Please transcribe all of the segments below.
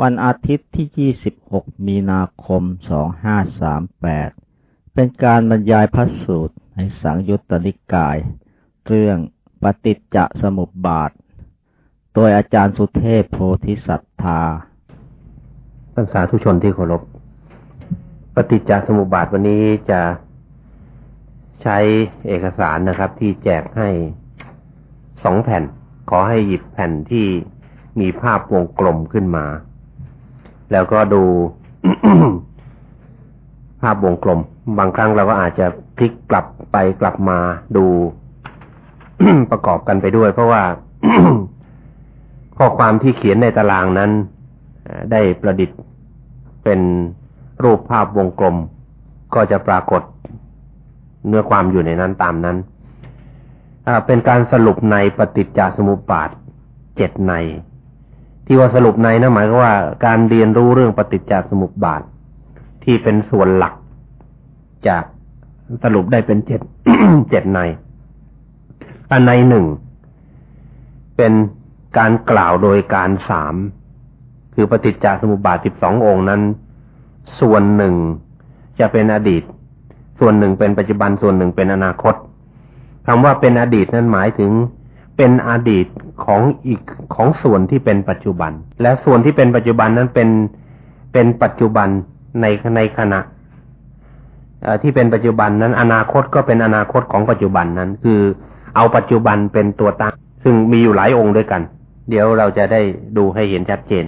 วันอาทิตย์ที่ 26 มีนาคม 2538 เป็นการบรรยายพระสูตรในสังยุตตนิกาย เรื่องปฏิจจสมุปบาท โดยอาจารย์สุเทพโพธิสัตธาท่านสาธุชนที่เคารพ ปฏิจจสมุปบาทวันนี้จะใช้เอกสารนะครับ ที่แจกให้สองแผ่น ขอให้หยิบแผ่นที่มีภาพวงกลมขึ้นมา แล้วก็ดูภาพวงกลม บางครั้งเราก็อาจจะพลิกกลับไปกลับมาดูประกอบกันไปด้วย เพราะว่าข้อความที่เขียนในตารางนั้นได้ประดิษฐ์เป็นรูปภาพวงกลม ก็จะปรากฏเนื้อความอยู่ในนั้นตามนั้นเป็นการสรุปในปฏิจจสมุปบาทเจ็ดใน ที่ว่าสรุปในนะหมายก็ว่าการเรียนรู้เรื่องปฏิจจสมุปบาท ที่เป็นส่วนหลักจากสรุปได้เป็นเจ็ดเจ็ดใน อันในหนึ่งเป็นการกล่าวโดยการสามคือปฏิจจสมุปบาทสิบสององค์นั้น ส่วนหนึ่งจะเป็นอดีต ส่วนหนึ่งเป็นปัจจุบันส่วนหนึ่งเป็นอนาคตคำว่าเป็นอดีตนั้นหมายถึง เป็นอดีตของอีกของส่วนที่เป็นปัจจุบัน และส่วนที่เป็นปัจจุบันนั้นเป็นเป็นปัจจุบันในในขณะที่เป็นปัจจุบันนั้น อนาคตก็เป็นอนาคตของปัจจุบันนั้น คือเอาปัจจุบันเป็นตัวตั้งซึ่งมีอยู่หลายองค์ด้วยกัน เดี๋ยวเราจะได้ดูให้เห็นชัดเจน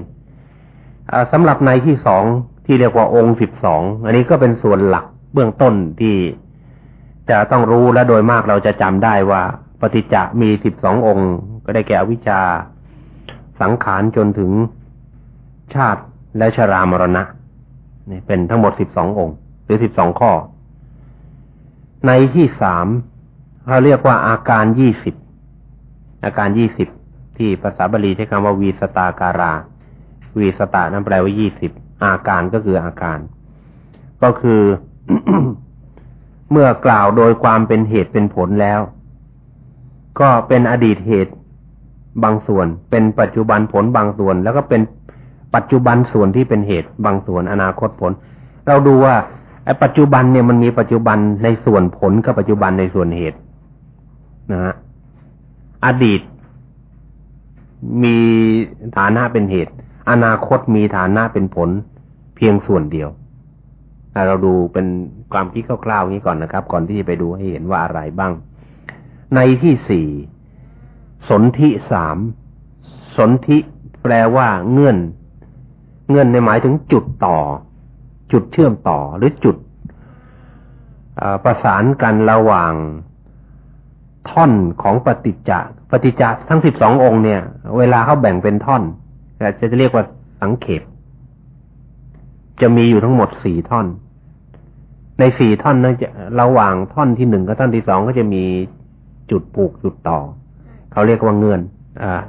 สำหรับในที่สองที่เรียกว่าองค์สิบสองอันนี้ก็เป็นส่วนหลักเบื้องต้นที่จะต้องรู้และโดยมากเราจะจำได้ว่า ฏิจจะมีสิบสององค์ ก็ได้แก่วิชา สังขารจนถึงชาติและชรามรณะนี่เป็นทั้งหมดสิบสององค์ หรือสิบสองข้อ ในที่สามเขาเรียกว่าอาการยี่สิบอาการยี่สิบที่ภาษาบาลีใช้คำว่าวีสตาการา วีสตานั่นแปลว่ายี่สิบอาการก็คืออาการ ก็คือเมื่อกล่าวโดยความเป็นเหตุเป็นผลแล้ว ก็เป็นอดีตเหตุบางส่วน เป็นปัจจุบันผลบางส่วน แล้วก็เป็นปัจจุบันส่วนที่เป็นเหตุบางส่วนอนาคตผล เราดูว่าไอ้ปัจจุบันเนี่ยมันมีปัจจุบันในส่วนผลกับปัจจุบันในส่วนเหตุนะฮะอดีต มีฐานะเป็นเหตุ อนาคตมีฐานะเป็นผล เพียงส่วนเดียวเราดูเป็นความคิดคร่าวๆนี้ก่อนนะครับ ก่อนที่จะไปดูให้เห็นว่าอะไรบ้าง ในที่สี่สนธิสามสนธิแปลว่าเงื่อน เงื่อนในหมายถึงจุดต่อ จุดเชื่อมต่อหรือจุดประสานกันระหว่างท่อนของปฏิจจะปฏิจจะทั้งสิบสององค์เนี่ย เวลาเขาแบ่งเป็นท่อนจะจะเรียกว่าสังเขปจะมีอยู่ทั้งหมดสี่ท่อน ในสี่ท่อนนั้นจะระหว่างท่อนที่หนึ่งกับท่อนที่สองก็จะมี จุดผูกจุดต่อ เขาเรียกว่าเงื่อนอ่า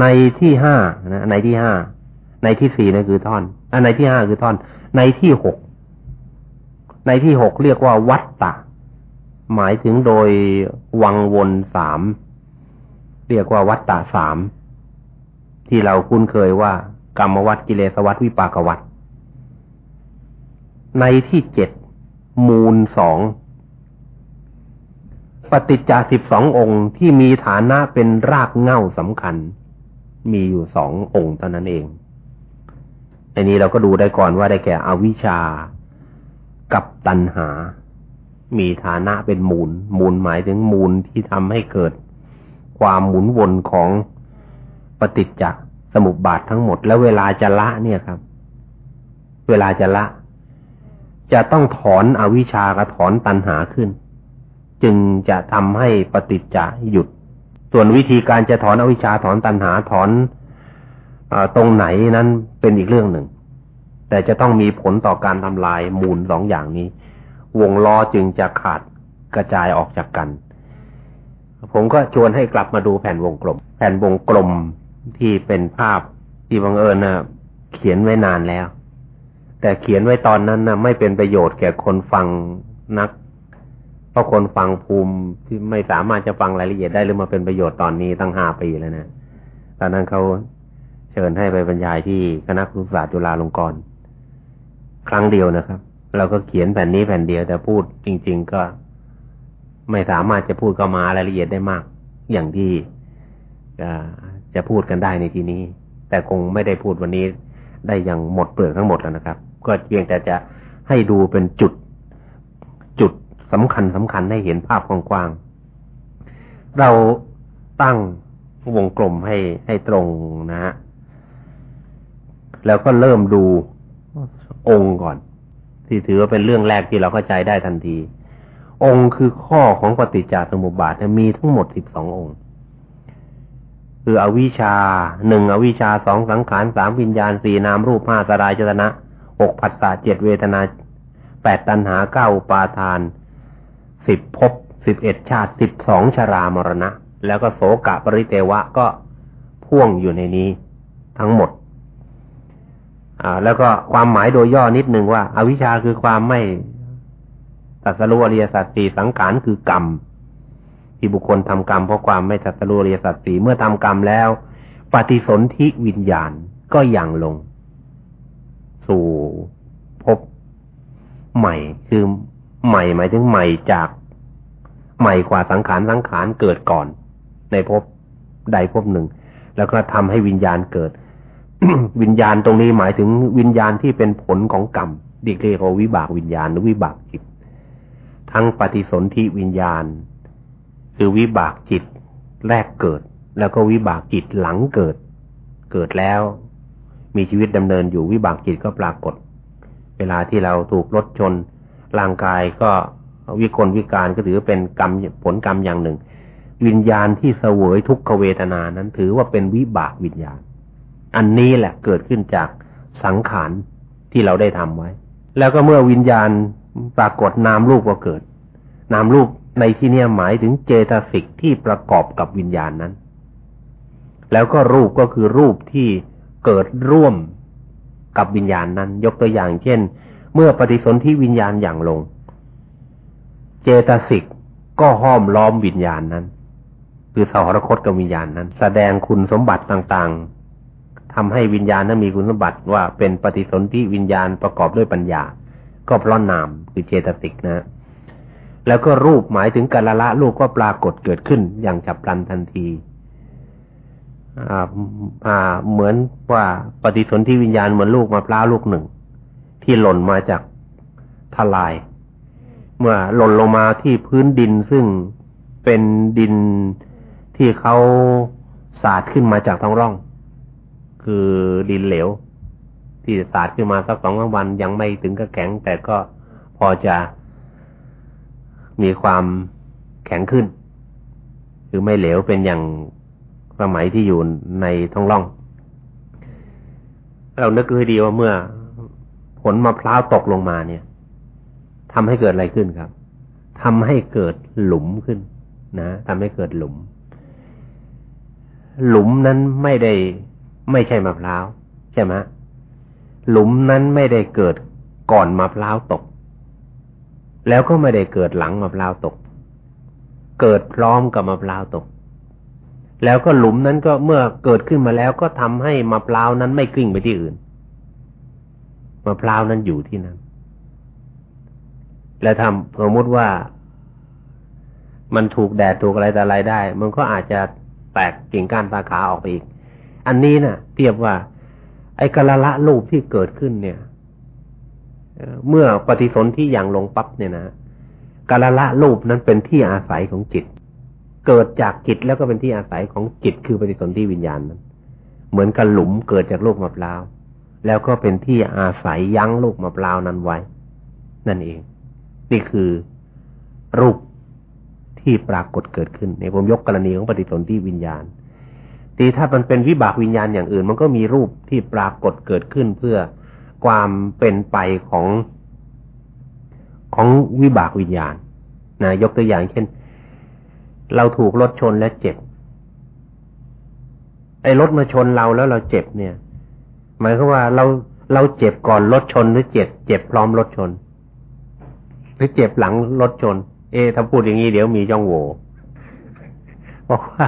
ในที่ห้านะในที่ห้าในที่สี่นั่นคือท่อนอันในที่ห้าคือท่อน ในที่หกในที่หกเรียกว่าวัตตะ หมายถึงโดยวังวนสามเรียกว่าวัตตะสามที่เราคุ้นเคยว่ากรรมวัตกิเลสวัตวิปากวัตในที่เจ็ดมูลสอง ปฏิจจาสิบสององค์ที่มีฐานะเป็นรากเง่าสำคัญ มีอยู่สององค์เท่านั้นเองอันนี้เราก็ดูได้ก่อนว่าได้แก่อวิชชากับตัณหา มีฐานะเป็นมูล มูลหมายถึงมูลที่ทำให้เกิด ความหมุนวนของปฏิจจสมุปบาททั้งหมด แล้วเวลาจะละเนี่ยครับ เวลาจะละ จะต้องถอนอวิชากับถอนตัณหาขึ้น จึงจะทำให้ปฏิจจะหยุด ส่วนวิธีการจะถอนอวิชชาถอนตัณหาถอนอตรงไหนนั้นเป็นอีกเรื่องหนึ่ง แต่จะต้องมีผลต่อการทำลายมูลสองอย่างนี้ วงล้อจึงจะขาดกระจายออกจากกัน ผมก็ชวนให้กลับมาดูแผ่นวงกลม แผ่นวงกลมที่เป็นภาพที่บังเอิญนะเขียนไว้นานแล้ว แต่เขียนไว้ตอนนั้นนะไม่เป็นประโยชน์แก่คนฟังนัก ราะคนฟังภูมิที่ไม่สามารถจะฟังรายละเอียดได้หรือมาเป็นประโยชน์ตอนนี้ตั้งห้าปีแล้วนะตอนนั้นเขาเชิญให้ไปบรรยายที่คณะครุศาสตร์จุฬาลงกรณ์ครั้งเดียวนะครับ เราก็เขียนแผ่นนี้แผ่นเดียวแต่พูดจริง ๆ ก็ไม่สามารถจะพูดก็มารายละเอียดได้มาก อย่างที่จะพูดกันได้ในที่นี้ แต่คงไม่ได้พูดวันนี้ได้อย่างหมดเปลือกทั้งหมดแล้วนะครับ ก็เพียงแต่จะให้ดูเป็นจุด สำคัญสำคัญให้เห็นภาพกว้างๆ เราตั้งวงกลมให้ให้ตรงนะฮะ แล้วก็เริ่มดูองค์ก่อน ที่ถือว่าเป็นเรื่องแรกที่เราเข้าใจได้ทันที องค์คือข้อของปฏิจจสมุปบาทมีทั้งหมดสิบสององค์ คืออวิชชาหนึ่งอวิชชาสองสังขารสามวิญญาณสี่นามรูปห้าสลายจตนะหกผัสสะเจ็ดเวทนาแปดตัณหาเก้าปาทาน สิบภพสิบเอ็ดชาติสิบสองชรามรณะ แล้วก็โสกะปริเทวะก็พ่วงอยู่ในนี้ทั้งหมด อ่า แล้วก็ความหมายโดยย่อนิดหนึ่งว่าอาวิชชาคือความไม่ตัสรู้อริยสัจสี่สังขารคือกรรม ที่บุคคลทำกรรมเพราะความไม่ตัสรู้อริยสัจสี่เมื่อทำกรรมแล้ว ปฏิสนธิวิญญาณก็ยังลง สู่พบใหม่คือใหม่หมายถึงใหม่จาก ใหม่กว่าสังขารสังขารเกิดก่อน ในภพใดภพหนึ่ง แล้วก็ทำให้วิญญาณเกิด วิญญาณตรงนี้หมายถึงวิญญาณที่เป็นผลของกรรมดิเรียกว่าวิบากวิญญาณหรือวิบากจิต ทั้งปฏิสนธิวิญญาณ คือวิบากจิตแรกเกิด แล้วก็วิบากจิตหลังเกิด เกิดแล้ว มีชีวิตดำเนินอยู่วิบากจิตก็ปรากฏ เวลาที่เราถูกรถชนร่างกายก็ วิกลวิการก็ถือเป็นกรรมผลกรรมอย่างหนึ่ง วิญญาณที่เสวยทุกขเวทนานั้นถือว่าเป็นวิบากวิญญาณ อันนี้แหละเกิดขึ้นจากสังขารที่เราได้ทำไว้ แล้วก็เมื่อวิญญาณปรากฏนามรูปก็เกิด นามรูปในที่นี้หมายถึงเจตสิกที่ประกอบกับวิญญาณนั้น แล้วก็รูปก็คือรูปที่เกิดร่วมกับวิญญาณนั้น ยกตัวอย่างเช่น เมื่อปฏิสนธิวิญญาณอย่างลง เจตสิกก็ห้อมล้อมวิญญาณนั้น คือสหรคตกับวิญญาณนั้น แสดงคุณสมบัติต่างๆทำให้วิญญาณนั้นมีคุณสมบัติว่าเป็นปฏิสนธิวิญญาณประกอบด้วยปัญญา ก็เพราะนามคือเจตสิกนะ แล้วก็รูปหมายถึงกาละละรูปก็ปรากฏเกิดขึ้นอย่างฉับพลันทันทีเหมือนว่าปฏิสนธิวิญญาณเหมือนลูกมะพร้าวลูกหนึ่ง ที่หล่นมาจากทลาย เมื่อหล่นลงมาที่พื้นดินซึ่งเป็นดินที่เขาสาดขึ้นมาจากท้องร่อง คือดินเหลว ที่สาดขึ้นมาสักสองวันยังไม่ถึงกับแข็ง แต่ก็พอจะมีความแข็งขึ้น คือไม่เหลวเป็นอย่างสมัยที่อยู่ในท้องร่อง เรานึกให้ดีว่าเมื่อผลมะพร้าวตกลงมาเนี่ย ทำให้เกิดอะไรขึ้นครับทำให้เกิดหลุมขึ้น นะทำให้เกิดหลุม หลุมนั้นไม่ได้ไม่ใช่มะพร้าวใช่ไหมหลุมนั้นไม่ได้เกิดก่อนมะพร้าวตก แล้วก็ไม่ได้เกิดหลังมะพร้าวตก เกิดพร้อมกับมะพร้าวตก แล้วก็หลุมนั้นก็เมื่อเกิดขึ้นมาแล้วก็ทำให้มะพร้าวนั้นไม่กลิ้งไปที่อื่นมะพร้าวนั้นอยู่ที่นั้น แล้วทำสมมติว่ามันถูกแดดถูกอะไรแต่อะไรได้ มันก็อาจจะแตกกิ่งก้านตาขาออกไปอีก อันนี้นะ่ะ เทียบว่า ไอ้กละละรูปที่เกิดขึ้นเนี่ยเมื่อปฏิสนธิอย่างลงปั๊บเนี่ยนะกละละรูปนั้นเป็นที่อาศัยของจิต เกิดจากจิตแล้วก็เป็นที่อาศัยของจิตคือปฏิสนธิวิญญาณนั้น เหมือนกับหลุมเกิดจากลูกมะพร้าวแล้วก็เป็นที่อาศัยยั้งลูกมะพร้าวนั้นไว้ นั่นเอง นี่คือรูปที่ปรากฏเกิดขึ้นในผมยกกรณีของปฏิสนธิวิญญาณตีถ้ามันเป็นวิบากวิญญาณอย่างอื่น มันก็มีรูปที่ปรากฏเกิดขึ้นเพื่อความเป็นไปของของวิบากวิญญาณนะยกตัวอย่างเช่น เราถูกรถชนและเจ็บ ไอ้รถมาชนเราแล้วเราเจ็บเนี่ย หมายความว่าเราเราเจ็บก่อนรถชนหรือเจ็บ เจ็บพร้อมรถชน หรือเจ็บหลังรถชน เอถ้าพูดอย่างนี้เดี๋ยวมีจ้องโหว่บอกว่า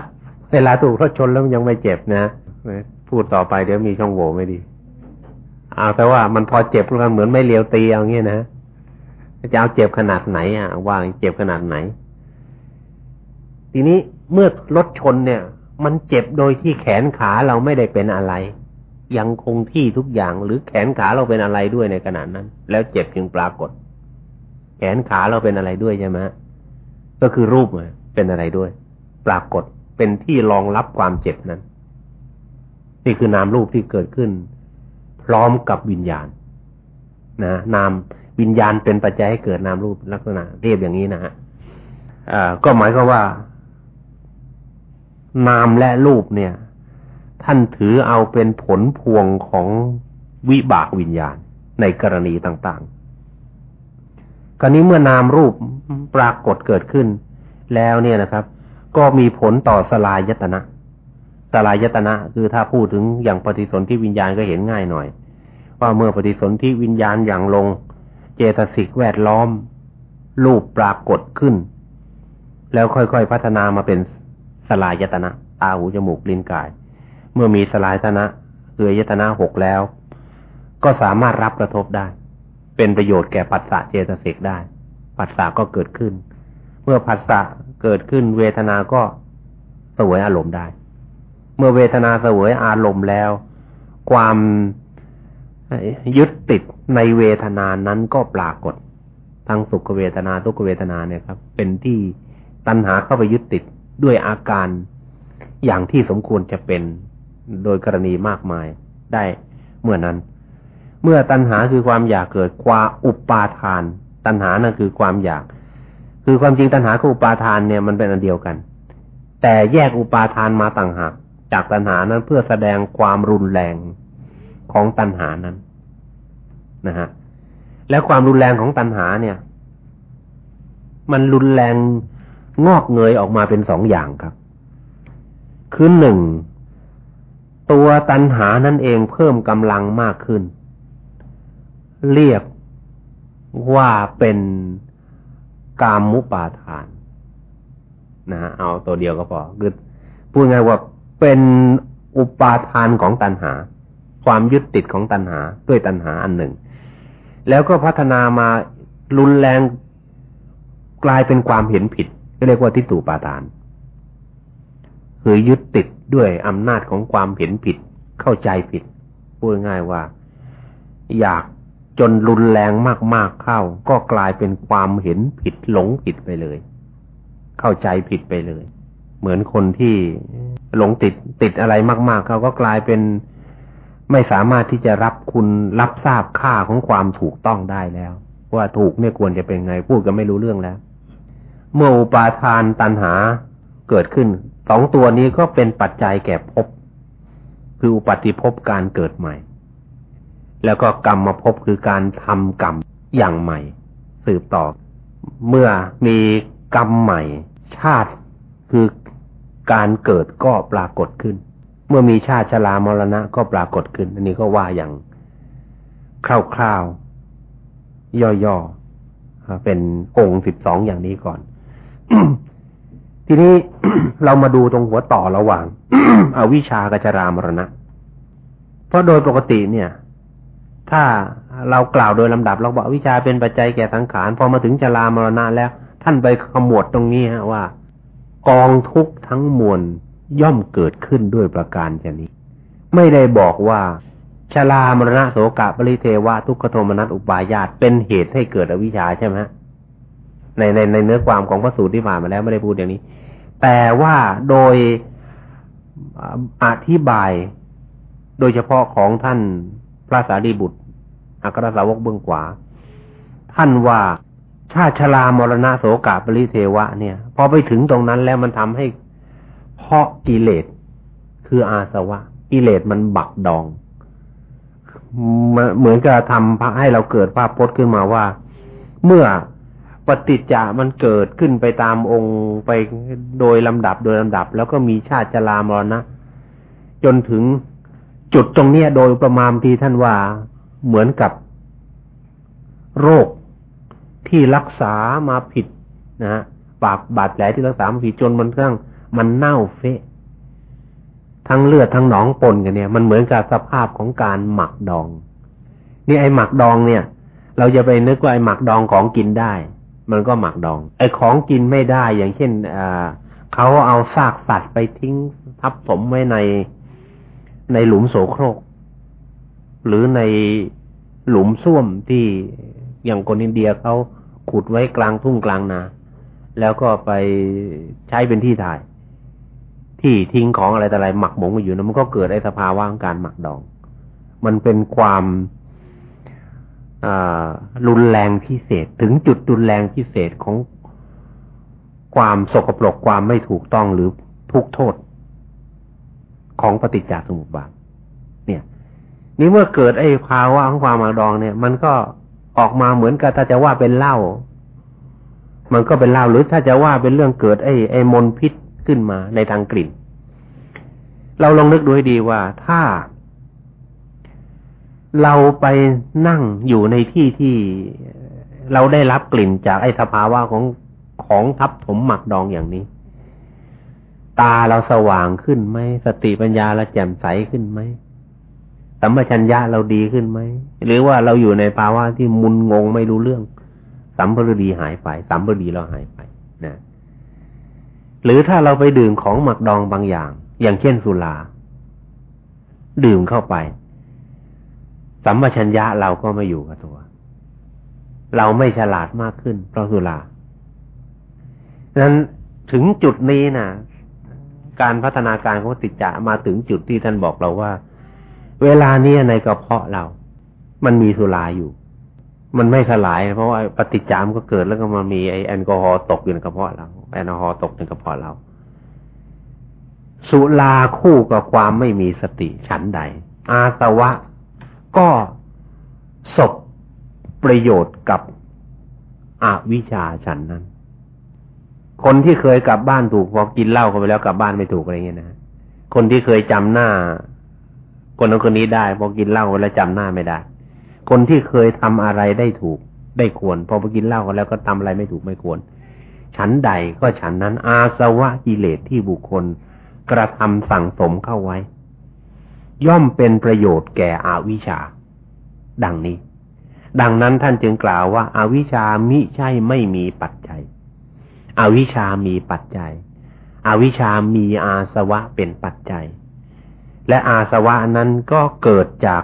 เวลาถูกรถชนแล้วยังไม่เจ็บนะพูดต่อไปเดี๋ยวมีช่องโหว่ไม่ดีเอาแต่ว่ามันพอเจ็บแล้วเหมือนไม่เลียวตีเอาเงี้ยนะจะเอาเจ็บขนาดไหนอะว่าเจ็บขนาดไหน ทีนี้เมื่อรถชนเนี่ย มันเจ็บโดยที่แขนขาเราไม่ได้เป็นอะไร ยังคงที่ทุกอย่างหรือแขนขาเราเป็นอะไรด้วยในขณะนั้น แล้วเจ็บจึงปรากฏ แขนขาเราเป็นอะไรด้วยใช่ไหมก็คือรูปเป็นอะไรด้วย ปรากฏเป็นที่รองรับความเจ็บนั้น นี่คือนามรูปที่เกิดขึ้น พร้อมกับวิญญาณ นะนามวิญญาณเป็นปัจจัยให้เกิดนามรูปลักษณะเรียบอย่างนี้นะฮะก็หมายความว่า นามและรูปเนี่ย ท่านถือเอาเป็นผลพวงของวิบากวิญญาณในกรณีต่างๆ คราวนี้เมื่อนามรูปปรากฏเกิดขึ้น แล้วเนี่ยนะครับ ก็มีผลต่อสลายยตนะสลายยตนะ คือถ้าพูดถึงอย่างปฏิสนธิวิญญาณก็เห็นง่ายหน่อย ว่าเมื่อปฏิสนธิวิญญาณอย่างลง เจตสิกแวดล้อม รูปปรากฏขึ้น แล้วค่อยๆพัฒนามาเป็นสลายยตนะตาหูจมูกลิ้นกาย เมื่อมีสลายตนะคือยตนะหกแล้ว ก็สามารถรับกระทบได้ เป็นประโยชน์แก่ปัสสะเจตสิกได้ ปัสสะก็เกิดขึ้น เมื่อปัสสะเกิดขึ้นเวทนาก็สวยอารมณ์ได้ เมื่อเวทนาสวยอารมณ์แล้ว ความยึดติดในเวทนานั้นก็ปรากฏ ทั้งสุขเวทนาทุกเวทนาเนี่ยครับ เป็นที่ตัณหาเข้าไปยึดติดด้วยอาการอย่างที่สมควรจะเป็นโดยกรณีมากมายได้เมื่อนั้น เมื่อตัณหาคือความอยากเกิดความอุปาทาน ตัณหานั่นคือความอยาก คือความจริงตัณหากับอุปาทานเนี่ยมันเป็นอันเดียวกัน แต่แยกอุปาทานมาต่างหากจากตัณหานั้นเพื่อแสดงความรุนแรงของตัณหานั้นนะฮะแล้วความรุนแรงของตัณหาเนี่ย มันรุนแรงงอกเงยออกมาเป็นสองอย่างครับ คือหนึ่ง ตัวตัณหานั่นเองเพิ่มกำลังมากขึ้น เรียกว่าเป็นกามมุปาทานนะฮะเอาตัวเดียวก็พอคือพูดง่ายว่าเป็นอุปาทานของตัณหา ความยึดติดของตัณหาด้วยตัณหาอันหนึ่ง แล้วก็พัฒนามารุนแรงกลายเป็นความเห็นผิด ก็เรียกว่าทิฏฐุปาทาน คือยึดติดด้วยอำนาจของความเห็นผิดเข้าใจผิดพูดง่ายว่า อยาก จนรุนแรงมากๆเข้า ก็กลายเป็นความเห็นผิดหลงผิดไปเลย เข้าใจผิดไปเลย เหมือนคนที่หลงติดติดอะไรมากๆเขาก็กลายเป็นไม่สามารถที่จะรับคุณรับทราบค่าของความถูกต้องได้แล้ว ว่าถูกเนี่ยควรจะเป็นไงพูดก็ไม่รู้เรื่องแล้ว เมื่ออุปาทานตันหาเกิดขึ้นสองตัวนี้ก็เป็นปัจจัยแก่ภพคืออุปาติภพการเกิดใหม่ แล้วก็กรรมมาภพคือการทำกรรมอย่างใหม่ สืบต่อ เมื่อมีกรรมใหม่ ชาติคือการเกิดก็ปรากฏขึ้น เมื่อมีชาติชรามรณะก็ปรากฏขึ้น อันนี้ก็ว่าอย่างคร่าวๆย่อๆเป็นองค์สิบสองอย่างนี้ก่อน ทีนี้เรามาดูตรงหัวต่อระหว่างอาวิชากับชรามรณะ เพราะโดยปกติเนี่ย ถ้าเรากล่าวโดยลำดับเราบอกวิชาเป็นปัจจัยแก่สังขารพอมาถึงชรามรณะแล้ว ท่านไปขมวดตรงนี้ฮะว่า กองทุกทั้งมวลย่อมเกิดขึ้นด้วยประการชนี้ ไม่ได้บอกว่าชลามรณะโสกะปริเทวะทุกขโทมนัสอุปายาตเป็นเหตุให้เกิดอวิชชาใช่ไหมในในในเนื้อความของพระสูตรที่ผ่านมาแล้วไม่ได้พูดอย่างนี้ แต่ว่าโดยอธิบายโดยเฉพาะของท่าน พระสารีบุตร อัครสาวกเบื้องขวา ท่านว่าชาติชลามรณะโสกะปริเทวะเนี่ย พอไปถึงตรงนั้นแล้วมันทำให้เพาะกิเลสคืออาสวะ กิเลสมันบักดอง เหมือนกับทำให้เราเกิดภาพพจน์ขึ้นมาว่า เมื่อปฏิจจามันเกิดขึ้นไปตามองค์ไปโดยลำดับโดยลำดับ แล้วก็มีชาติจรามรณะ จนถึง จุดตรงเนี้ยโดยประมาณที่ท่านว่าเหมือนกับ โรคที่รักษามาผิดนะฮะปากบาดแผลที่รักษามาผิดจนมันกระทั่งมันเน่าเฟะทั้งเลือดทั้งหนองปนกันเนี่ย มันเหมือนกับสภาพของการหมักดอง นี่ไอหมักดองเนี่ย เราจะไปนึกว่าไอหมักดองของกินได้ มันก็หมักดอง ไอของกินไม่ได้อย่างเช่นอ่าเขาเอาซากสัตว์ไปทิ้งทับถมไว้ใน ในหลุมโสโครก หรือในหลุมส้วมที่อย่างคนอินเดียเขาขุดไว้กลางทุ่งกลางนา แล้วก็ไปใช้เป็นที่ถ่าย ที่ทิ้งของอะไรแต่อะไรหมักหมงอยู่นะมันก็เกิดไอ้สภาวะของการหมักดอง มันเป็นความรุนแรงพิเศษถึงจุดรุนแรงพิเศษของความสกปรกความไม่ถูกต้องหรือทุกโทษ ของปฏิจจสมุปบาทเนี่ย นี่เมื่อเกิดไอ้ภาวะของความหมักดองเนี่ย มันก็ออกมาเหมือนกับถ้าจะว่าเป็นเหล้ามันก็เป็นเหล้าหรือถ้าจะว่าเป็นเรื่องเกิดไอ้ไอ้มลพิษขึ้นมาในทางกลิ่น เราลองนึกดูให้ดีว่าถ้า เราไปนั่งอยู่ในที่ที่เราได้รับกลิ่นจากไอ้สภาวะของของทับถมหมักดองอย่างนี้ ตาเราสว่างขึ้นไหมสติปัญญาเราแจ่มใสขึ้นไหมสัมปชัญญะเราดีขึ้นไหมหรือว่าเราอยู่ในภาวะที่มุนงงไม่รู้เรื่อง สัมปรดีหายไปสัมปรดีเราหายไปนะหรือถ้าเราไปดื่มของหมักดองบางอย่าง อย่างเช่นสุราดื่มเข้าไป สัมปชัญญะเราก็ไม่อยู่กับตัว เราไม่ฉลาดมากขึ้นเพราะสุรานั้นถึงจุดนี้นะ การพัฒนาการของติจจะมาถึงจุดที่ท่านบอกเราว่า เวลานี้ในกระเพาะเรา มันมีสุราอยู่ มันไม่สลาย เพราะว่าปฏิจามก็เกิดแล้วก็มามีไอแอลกอฮอล์ตกอยู่ในกระเพาะเราแอลกอฮอล์ตกในกระเพาะเรา สุราคู่กับความไม่มีสติฉันใด อาสวะ ก็ศพประโยชน์กับอวิชาฉันนั้น คนที่เคยกลับบ้านถูกพอกินเหล้าเข้าไปแล้วกลับบ้านไม่ถูกอะไรเงี้ยนะคนที่เคยจำหน้า คนนั้นคนนี้ได้พอกินเหล้าไปแล้วจำหน้าไม่ได้ คนที่เคยทำอะไรได้ถูกได้ควร พอไปกินเหล้าแล้วก็ทำอะไรไม่ถูกไม่ควร ฉันใดก็ฉันนั้นอาสวะกิเลสที่บุคคลกระทำสั่งสมเข้าไว้ ย่อมเป็นประโยชน์แก่อวิชชา ดังนี้ ดังนั้นท่านจึงกล่าวว่าอาวิชามิใช่ไม่มีปัจจัย อวิชามีปัจจัย อวิชามีอาสวะเป็นปัจจัย และอาสวะนั้นก็เกิดจาก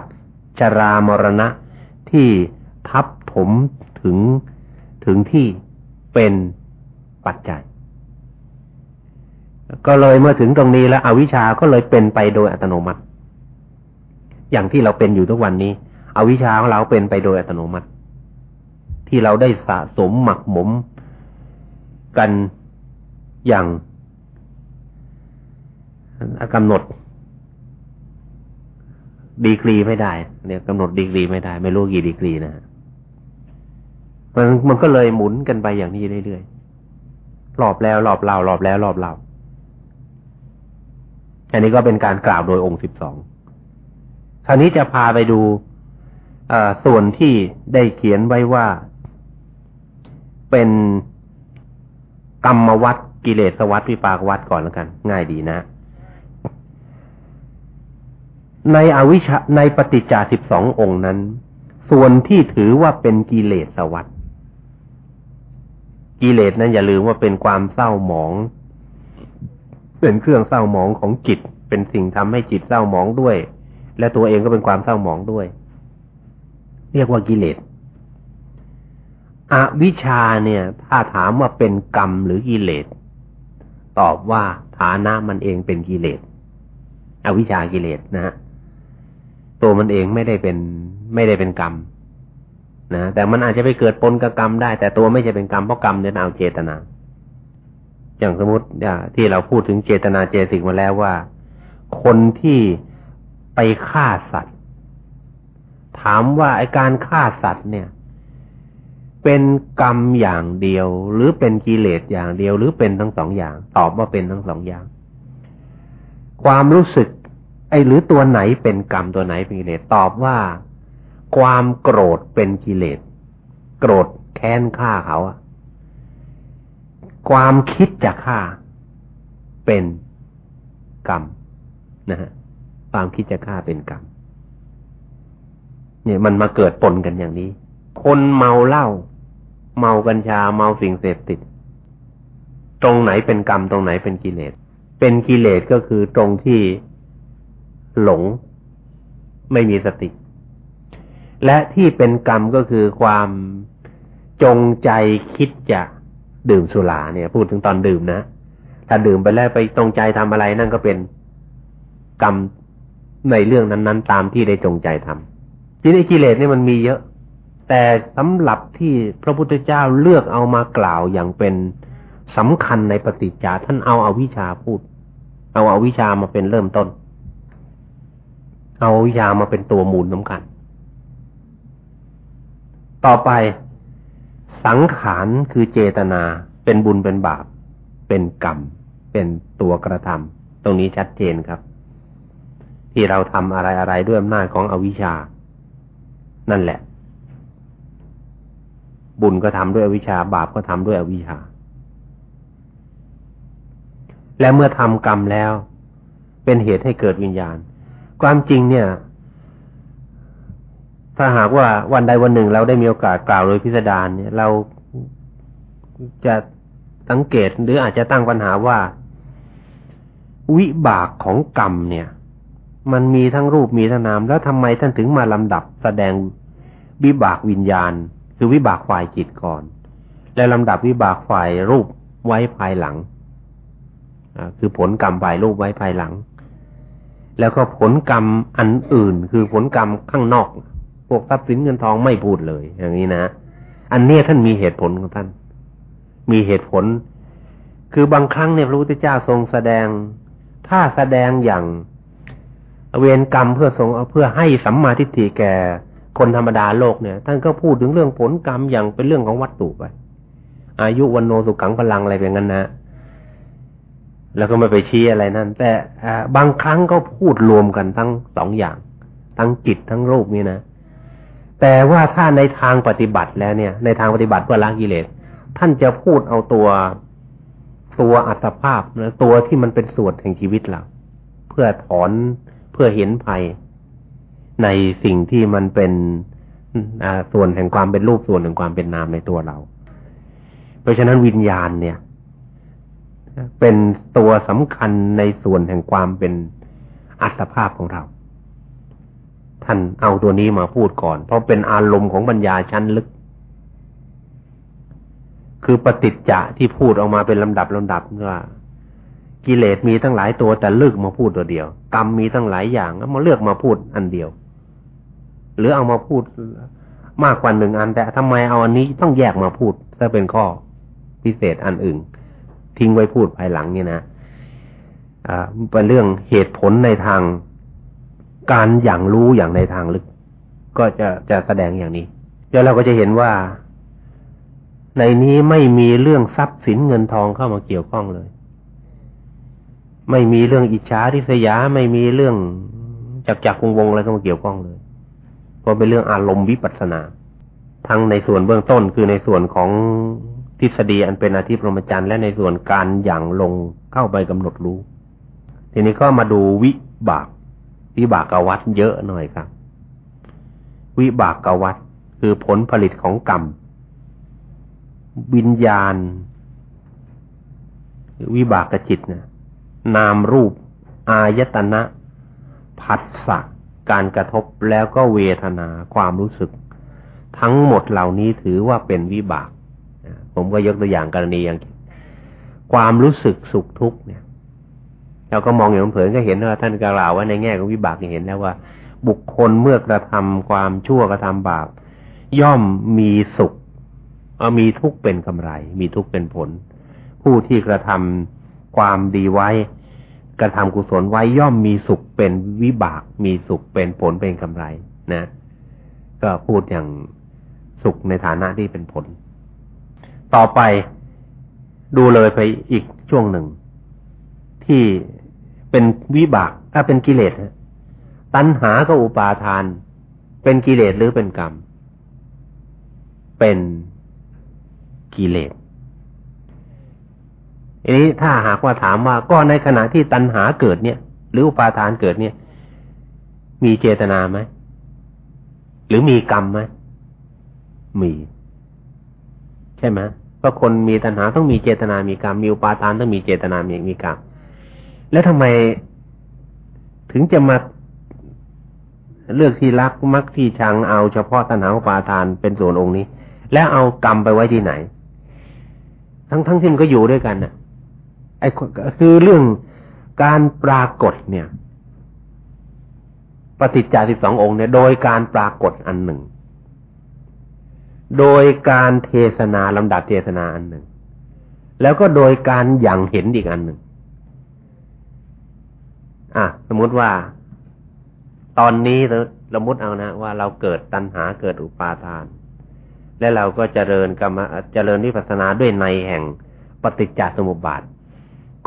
ชรามรณะที่ทับถมถึงถึงที่เป็นปัจจัย ก็เลยเมื่อถึงตรงนี้แล้ว อวิชาก็เลยเป็นไปโดยอัตโนมัติ อย่างที่เราเป็นอยู่ทุกวันนี้ อวิชาของเราเป็นไปโดยอัตโนมัติ ที่เราได้สะสมหมักหมม กันอย่างกำหนด ดีกรีไม่ได้เนี่ยกำหนดดีกรีไม่ได้ ไม่รู้กี่ดีกรีนะมันมันก็เลยหมุนกันไปอย่างนี้เรื่อยๆรอบแล้วรอบเล่ารอบแล้วรอบเล่าอันนี้ก็เป็นการกล่าวโดยองค์สิบสองคราวนี้จะพาไปดูส่วนที่ได้เขียนไว้ว่าเป็น กรรมวัดกิเลสวัดวิปากวัดก่อนแล้วกัน ง่ายดีนะ ในอวิชในปฏิจจสิบสององค์นั้น ส่วนที่ถือว่าเป็นกิเลสสวัสดกิเลสนั้นอย่าลืมว่าเป็นความเศร้าหมอง เป็นเครื่องเศร้าหมองของจิต เป็นสิ่งทำให้จิตเศร้าหมองด้วย และตัวเองก็เป็นความเศร้าหมองด้วย เรียกว่ากิเลส อวิชาเนี่ย ถ้าถามว่าเป็นกรรมหรือกิเลส ตอบว่าฐานะมันเองเป็นกิเลส อวิชากิเลสนะฮะตัวมันเองไม่ได้เป็นไม่ได้เป็นกรรมนะแต่มันอาจจะไปเกิดปนกับกรรมได้ แต่ตัวไม่ใช่เป็นกรรมเพราะกรรมเนี่ยเอาเจตนา อย่างสมมติที่เราพูดถึงเจตนาเจสิกมาแล้วว่า คนที่ไปฆ่าสัตว์ ถามว่าไอการฆ่าสัตว์เนี่ย เป็นกรรมอย่างเดียว หรือเป็นกิเลสอย่างเดียว หรือเป็นทั้งสองอย่าง ตอบว่าเป็นทั้งสองอย่าง ความรู้สึก ไอ้หรือตัวไหนเป็นกรรมตัวไหนเป็นกิเลสตอบว่า ความโกรธเป็นกิเลส โกรธแค้นฆ่าเขาอะความคิดจะฆ่า เป็นกรรมนะฮะความคิดจะฆ่าเป็นกรรมเนี่ยมันมาเกิดปนกันอย่างนี้ คนเมาเหล้า เมากัญชาเมาสิ่งเสพติด ตรงไหนเป็นกรรมตรงไหนเป็นกิเลส เป็นกิเลสก็คือตรงที่หลงไม่มีสติ และที่เป็นกรรมก็คือความจงใจคิดจะดื่มสุราเนี่ย พูดถึงตอนดื่มนะ ถ้าดื่มไปแล้วไปตรงใจทำอะไรนั่นก็เป็นกรรมในเรื่องนั้น ๆ ตามที่ได้จงใจทำทีนี้กิเลสเนี่ยมันมีเยอะ แต่สำหรับที่พระพุทธเจ้าเลือกเอามากล่าวอย่างเป็นสำคัญในปฏิจจาท่านเอาอาวิชาพูด เอาอาวิชชามาเป็นเริ่มต้น เอาวิชามาเป็นตัวมูลสำคัญ ต่อไปสังขารคือเจตนาเป็นบุญเป็นบาป เป็นกรรม เป็นตัวกระทำตรงนี้ชัดเจนครับ ที่เราทำอะไรอะไรด้วยอำนาจของอวิชชา นั่นแหละ บุญก็ทำด้วยอวิชชา บาปก็ทำด้วยอวิชชา และเมื่อทำกรรมแล้ว เป็นเหตุให้เกิดวิญญาณ ความจริงเนี่ย ถ้าหากว่าวันใดวันหนึ่งเราได้มีโอกาสกล่าวโดยพิสดารเนี่ย เราจะสังเกตหรืออาจจะตั้งปัญหาว่า วิบากของกรรมเนี่ย มันมีทั้งรูปมีทั้งนาม แล้วทำไมท่านถึงมาลำดับแสดงวิบากวิญญาณ คือวิบากฝ่ายจิตก่อน และลำดับวิบากฝ่ายรูปไว้ภายหลังคือผลกรรมฝ่ายรูปไว้ภายหลัง แล้วก็ผลกรรมอันอื่น คือผลกรรมข้างนอกพวกทรัพย์สินเงินทองไม่พูดเลย อย่างนี้นะ อันนี้ท่านมีเหตุผลของท่าน มีเหตุผล คือบางครั้งเนี่ยพระพุทธเจ้าทรงแสดง ถ้าแสดงอย่างเวรกรรมเพื่อทรงเพื่อให้สัมมาทิฏฐิแก่ คนธรรมดาโลกเนี่ย ท่านก็พูดถึงเรื่องผลกรรมอย่างเป็นเรื่องของวัตถุไป อายุวันโนสุขังพลังอะไรแบบนั้นนะแล้วก็ไม่ไปชี้อะไรนั่น แต่บางครั้งก็พูดรวมกันทั้งสองอย่าง ทั้งจิตทั้งรูปนี่นะ แต่ว่าถ้าในทางปฏิบัติแล้วเนี่ย ในทางปฏิบัติเพื่อละกิเลส ท่านจะพูดเอาตัวตัวอัตภาพนะตัวที่มันเป็นส่วนแห่งชีวิตเราเพื่อถอนเพื่อเห็นภัย ในสิ่งที่มันเป็นส่วนแห่งความเป็นรูปส่วนแห่งความเป็นนามในตัวเรา เพราะฉะนั้นวิญญาณเนี่ย เป็นตัวสำคัญในส่วนแห่งความเป็นอัตภาพของเรา ท่านเอาตัวนี้มาพูดก่อน เพราะเป็นอารมณ์ของปัญญาชั้นลึก คือปฏิจจะที่พูดออกมาเป็นลำดับลำดับว่ากิเลสมีทั้งหลายตัวแต่เลือกมาพูดตัวเดียว กรรมมีทั้งหลายอย่างก็มาเลือกมาพูดอันเดียว หรือเอามาพูดมากกว่าหนึ่งอัน แต่ทำไมเอาอันนี้ต้องแยกมาพูดถ้าเป็นข้อพิเศษอันอื่น ทิ้งไว้พูดภายหลังนี่นะอ่าเป็นเรื่องเหตุผลในทางการอย่างรู้อย่างในทางลึก ก็จะจะแสดงอย่างนี้แล้วเราก็จะเห็นว่า ในนี้ไม่มีเรื่องทรัพย์สินเงินทองเข้ามาเกี่ยวข้องเลย ไม่มีเรื่องอิจฉาริษยา ไม่มีเรื่องจักจักวงวงอะไรเข้ามาเกี่ยวข้องเลย เพราะเป็นเรื่องอารมณ์วิปัสสนา ทั้งในส่วนเบื้องต้นคือในส่วนของทฤษฎีอันเป็นอาทิพรหมจรรย์และในส่วนการอย่างลงเข้าไปกำหนดรู้ ทีนี้ก็มาดูวิบาก วิบากวัฏเยอะหน่อยครับ วิบากวัฏคือผลผลิตของกรรม วิญญาณ วิบากจิตนะนามรูป อายตนะ ผัสสะ การกระทบแล้วก็เวทนาความรู้สึก ทั้งหมดเหล่านี้ถือว่าเป็นวิบาก ผมก็ยกตัวอย่างกรณีอย่างความรู้สึกสุขทุกข์เนี่ย เราก็มองอย่างเผินก็เห็นว่าท่านกล่าวว่าในแง่ของวิบากเห็นแล้วว่า บุคคลเมื่อกระทำความชั่วกระทำบาปย่อมมีสุขเอามีทุกข์เป็นกำไร มีทุกข์เป็นผล ผู้ที่กระทำความดีไว้ กระทำกุศลไว้ย่อมมีสุขเป็นวิบาก มีสุขเป็นผลเป็นกำไรนะ ก็พูดอย่างสุขในฐานะที่เป็นผล ต่อไปดูเลยไปอีกช่วงหนึ่ง ที่เป็นวิบากถ้าเป็นกิเลสตัณหาก็อุปาทาน เป็นกิเลสหรือเป็นกรรม เป็นกิเลส อันนี้ถ้าหากว่าถามว่าก็ในขณะที่ตัณหาเกิดเนี่ย หรืออุปาทานเกิดเนี่ย มีเจตนาไหมหรือมีกรรมไหมมี ใช่ไหมเพราะคนมีตัณหาต้องมีเจตนามีกรรมมีอุปาทานต้องมีเจตนามีมีกรรมแล้วทำไมถึงจะมาเลือกที่รักมักที่ชังเอาเฉพาะตัณหาอุปาทานเป็นส่วนองค์นี้ แล้วเอากรรมไปไว้ที่ไหน ทั้งทั้งที่มันก็อยู่ด้วยกันน่ะ ไอ้คือเรื่องการปรากฏเนี่ย ปฏิจจาสิบสององค์เนี่ย โดยการปรากฏอันหนึ่ง โดยการเทศนาลำดับเทศนาอันหนึ่ง แล้วก็โดยการอย่างเห็นอีกอันหนึ่ง อะ สมมติว่า ตอนนี้เราสมมติเอานะว่าเราเกิดตัณหาเกิดอุปาทาน และเราก็เจริญกรรมเจริญวิปัสสนาด้วยในแห่งปฏิจจสมุปบาท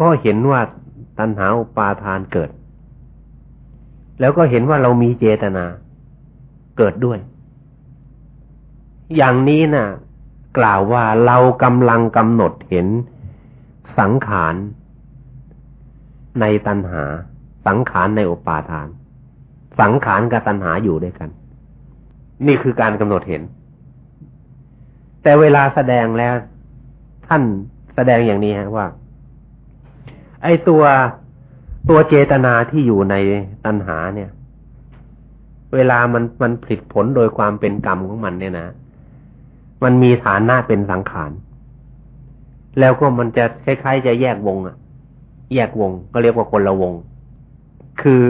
ก็เห็นว่าตัณหาอุปาทานเกิด แล้วก็เห็นว่าเรามีเจตนาเกิดด้วย อย่างนี้นะ่ะ กล่าวว่าเรากำลังกำหนดเห็นสังขารในตัณหา สังขารในอุปาทาน สังขารกับตัณหาอยู่ด้วยกัน นี่คือการกำหนดเห็น แต่เวลาแสดงแล้ว ท่านแสดงอย่างนี้ฮะว่า ไอ้ตัวตัวเจตนาที่อยู่ในตัณหาเนี่ย เวลามันมันผลิตผลโดยความเป็นกรรมของมันเนี่ยนะ มันมีฐานะเป็นสังขาร แล้วก็มันจะคล้ายๆจะแยกวงอะแยกวงก็เรียกว่าคนละวง คือ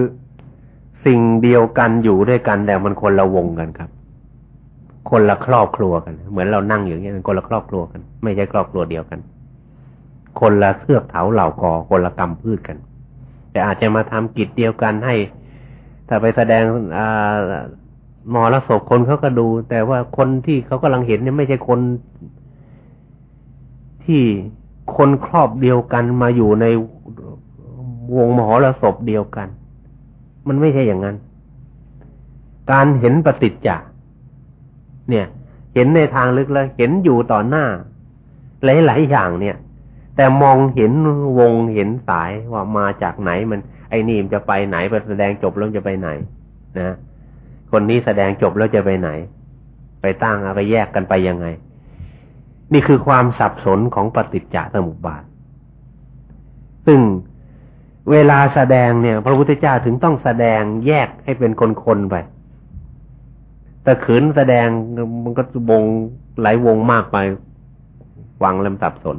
สิ่งเดียวกันอยู่ด้วยกันแต่มันคนละวงกันครับ คนละครอบครัวกัน เหมือนเรานั่งอยู่อย่างนี้คนละครอบครัวกัน ไม่ใช่ครอบครัวเดียวกัน คนละเสือกเถาเหล่ากอคนละกรรมพืชกัน แต่อาจจะมาทำกิจเดียวกันให้ ถ้าไปแสดงอ่ามอละศพคนเขาก็ดู แต่ว่าคนที่เขากำลังเห็นเนี่ยไม่ใช่คน ที่คนครอบเดียวกันมาอยู่ในวงมหรสพเดียวกัน มันไม่ใช่อย่างนั้น การเห็นปฏิจจ์เนี่ย เห็นในทางลึกแล้ว เห็นอยู่ต่อหน้า หลายๆอย่างเนี่ย แต่มองเห็นวงเห็นสายว่ามาจากไหนมันไอ้นี่มันจะไปไหนไปแสดงจบแล้วจะไปไหนนะคนนี้แสดงจบแล้วจะไปไหน ไปตั้งอะไรแยกกันไปยังไง นี่คือความสับสนของปฏิจจสมุปบาท ซึ่งเวลาแสดงเนี่ย พระพุทธเจ้าถึงต้องแสดงแยกให้เป็นคนๆไปแต่ขืนแสดงมันก็วงหลายวงมากไปวังลำสับสน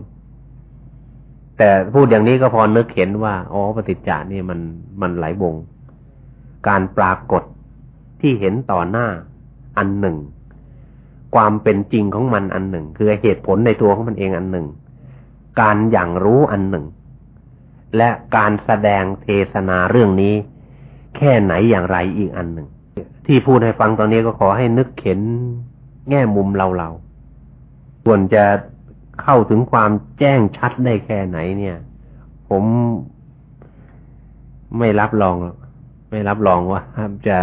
แต่พูดอย่างนี้ก็พอนึกเห็นว่า อ๋อปฏิจจานี่มันมันหลายวง การปรากฏที่เห็นต่อหน้าอันหนึ่ง ความเป็นจริงของมันอันหนึ่ง คือเหตุผลในตัวของมันเองอันหนึ่ง การอย่างรู้อันหนึ่ง และการแสดงเทศนาเรื่องนี้ แค่ไหนอย่างไรอีกอันหนึ่ง ที่พูดให้ฟังตอนนี้ก็ขอให้นึกเข็นแง่มุมเราเราส่วนจะ เข้าถึงความแจ้งชัดได้แค่ไหนเนี่ย ผมไม่รับรองไม่รับรองว่าจะ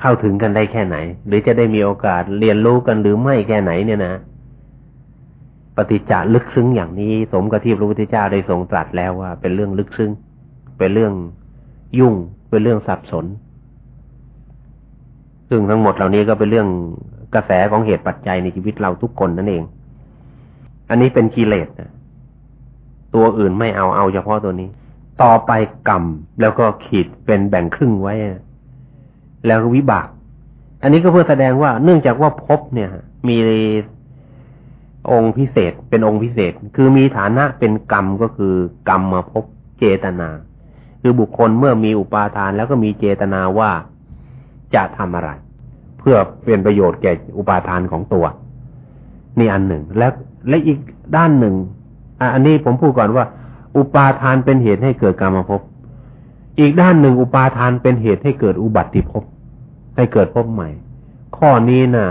เข้าถึงกันได้แค่ไหน หรือจะได้มีโอกาสเรียนรู้กันหรือไม่แค่ไหนเนี่ยนะปฏิจจาลึกซึ้งอย่างนี้ สมกับที่พระพุทธเจ้าได้ทรงตรัสแล้วว่า เป็นเรื่องลึกซึ้ง เป็นเรื่องยุ่ง เป็นเรื่องสับสน ซึ่งทั้งหมดเหล่านี้ก็เป็นเรื่องกระแสของเหตุปัจจัยในชีวิตเราทุกคนนั่นเอง อันนี้เป็นกิเลสนะตัวอื่นไม่เอาเอาเฉพาะตัวนี้ ต่อไปกรรมแล้วก็ขีดเป็นแบ่งครึ่งไว้ แล้ววิบาก อันนี้ก็เพื่อแสดงว่าเนื่องจากว่าพบเนี่ย มีองค์พิเศษเป็นองค์พิเศษ คือมีฐานะเป็นกรรมก็คือกรรมมาพบเจตนา คือบุคคลเมื่อมีอุปาทานแล้วก็มีเจตนาว่าจะทำอะไร เพื่อเป็นประโยชน์แก่อุปาทานของตัว นี่อันหนึ่งและ และอีกด้านหนึ่งอันนี้ผมพูดก่อนว่า อุปาทานเป็นเหตุให้เกิดกรรมภพอีกด้านหนึ่งอุปาทานเป็นเหตุให้เกิดอุบัติภพให้เกิดภพใหม่ ข้อนี้นะ่ะ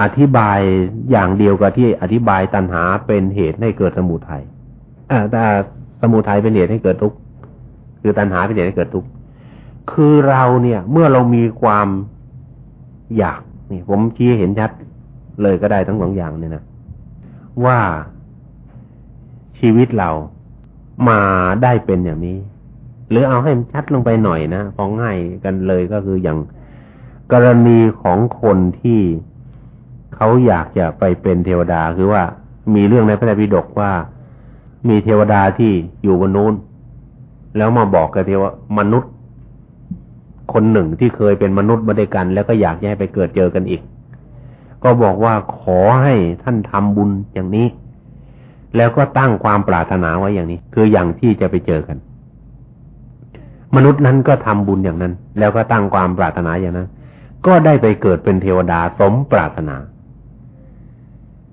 อธิบายอย่างเดียวกับที่อธิบายตัณหาเป็นเหตุให้เกิดสมุทัยอ่าแต่สมุทัยเป็นเหตุให้เกิดทุกข์คือตัณหาเป็นเหตุให้เกิดทุกข์คือเราเนี่ย เมื่อเรามีความอยากนี่ผมชี้เห็นชัดเลยก็ได้ทั้งสองอย่างเนี่ยนะ ว่าชีวิตเรามาได้เป็นอย่างนี้ หรือเอาให้มันชัดลงไปหน่อยนะพอง่ายกันเลยก็คืออย่างกรณีของคนที่เขาอยากจะไปเป็นเทวดาคือว่ามีเรื่องในพระไตรปิฎกว่ามีเทวดาที่อยู่บนนู้น แล้วมาบอกกับเทวมนุษย์ คนหนึ่งที่เคยเป็นมนุษย์มาด้วยกัน แล้วก็อยากให้ไปเกิดเจอกันอีก ก็บอกว่าขอให้ท่านทำบุญอย่างนี้ แล้วก็ตั้งความปรารถนาไว้อย่างนี้ คืออย่างที่จะไปเจอกัน มนุษย์นั้นก็ทำบุญอย่างนั้น แล้วก็ตั้งความปรารถนาอย่างนั้น ก็ได้ไปเกิดเป็นเทวดาสมปรารถนา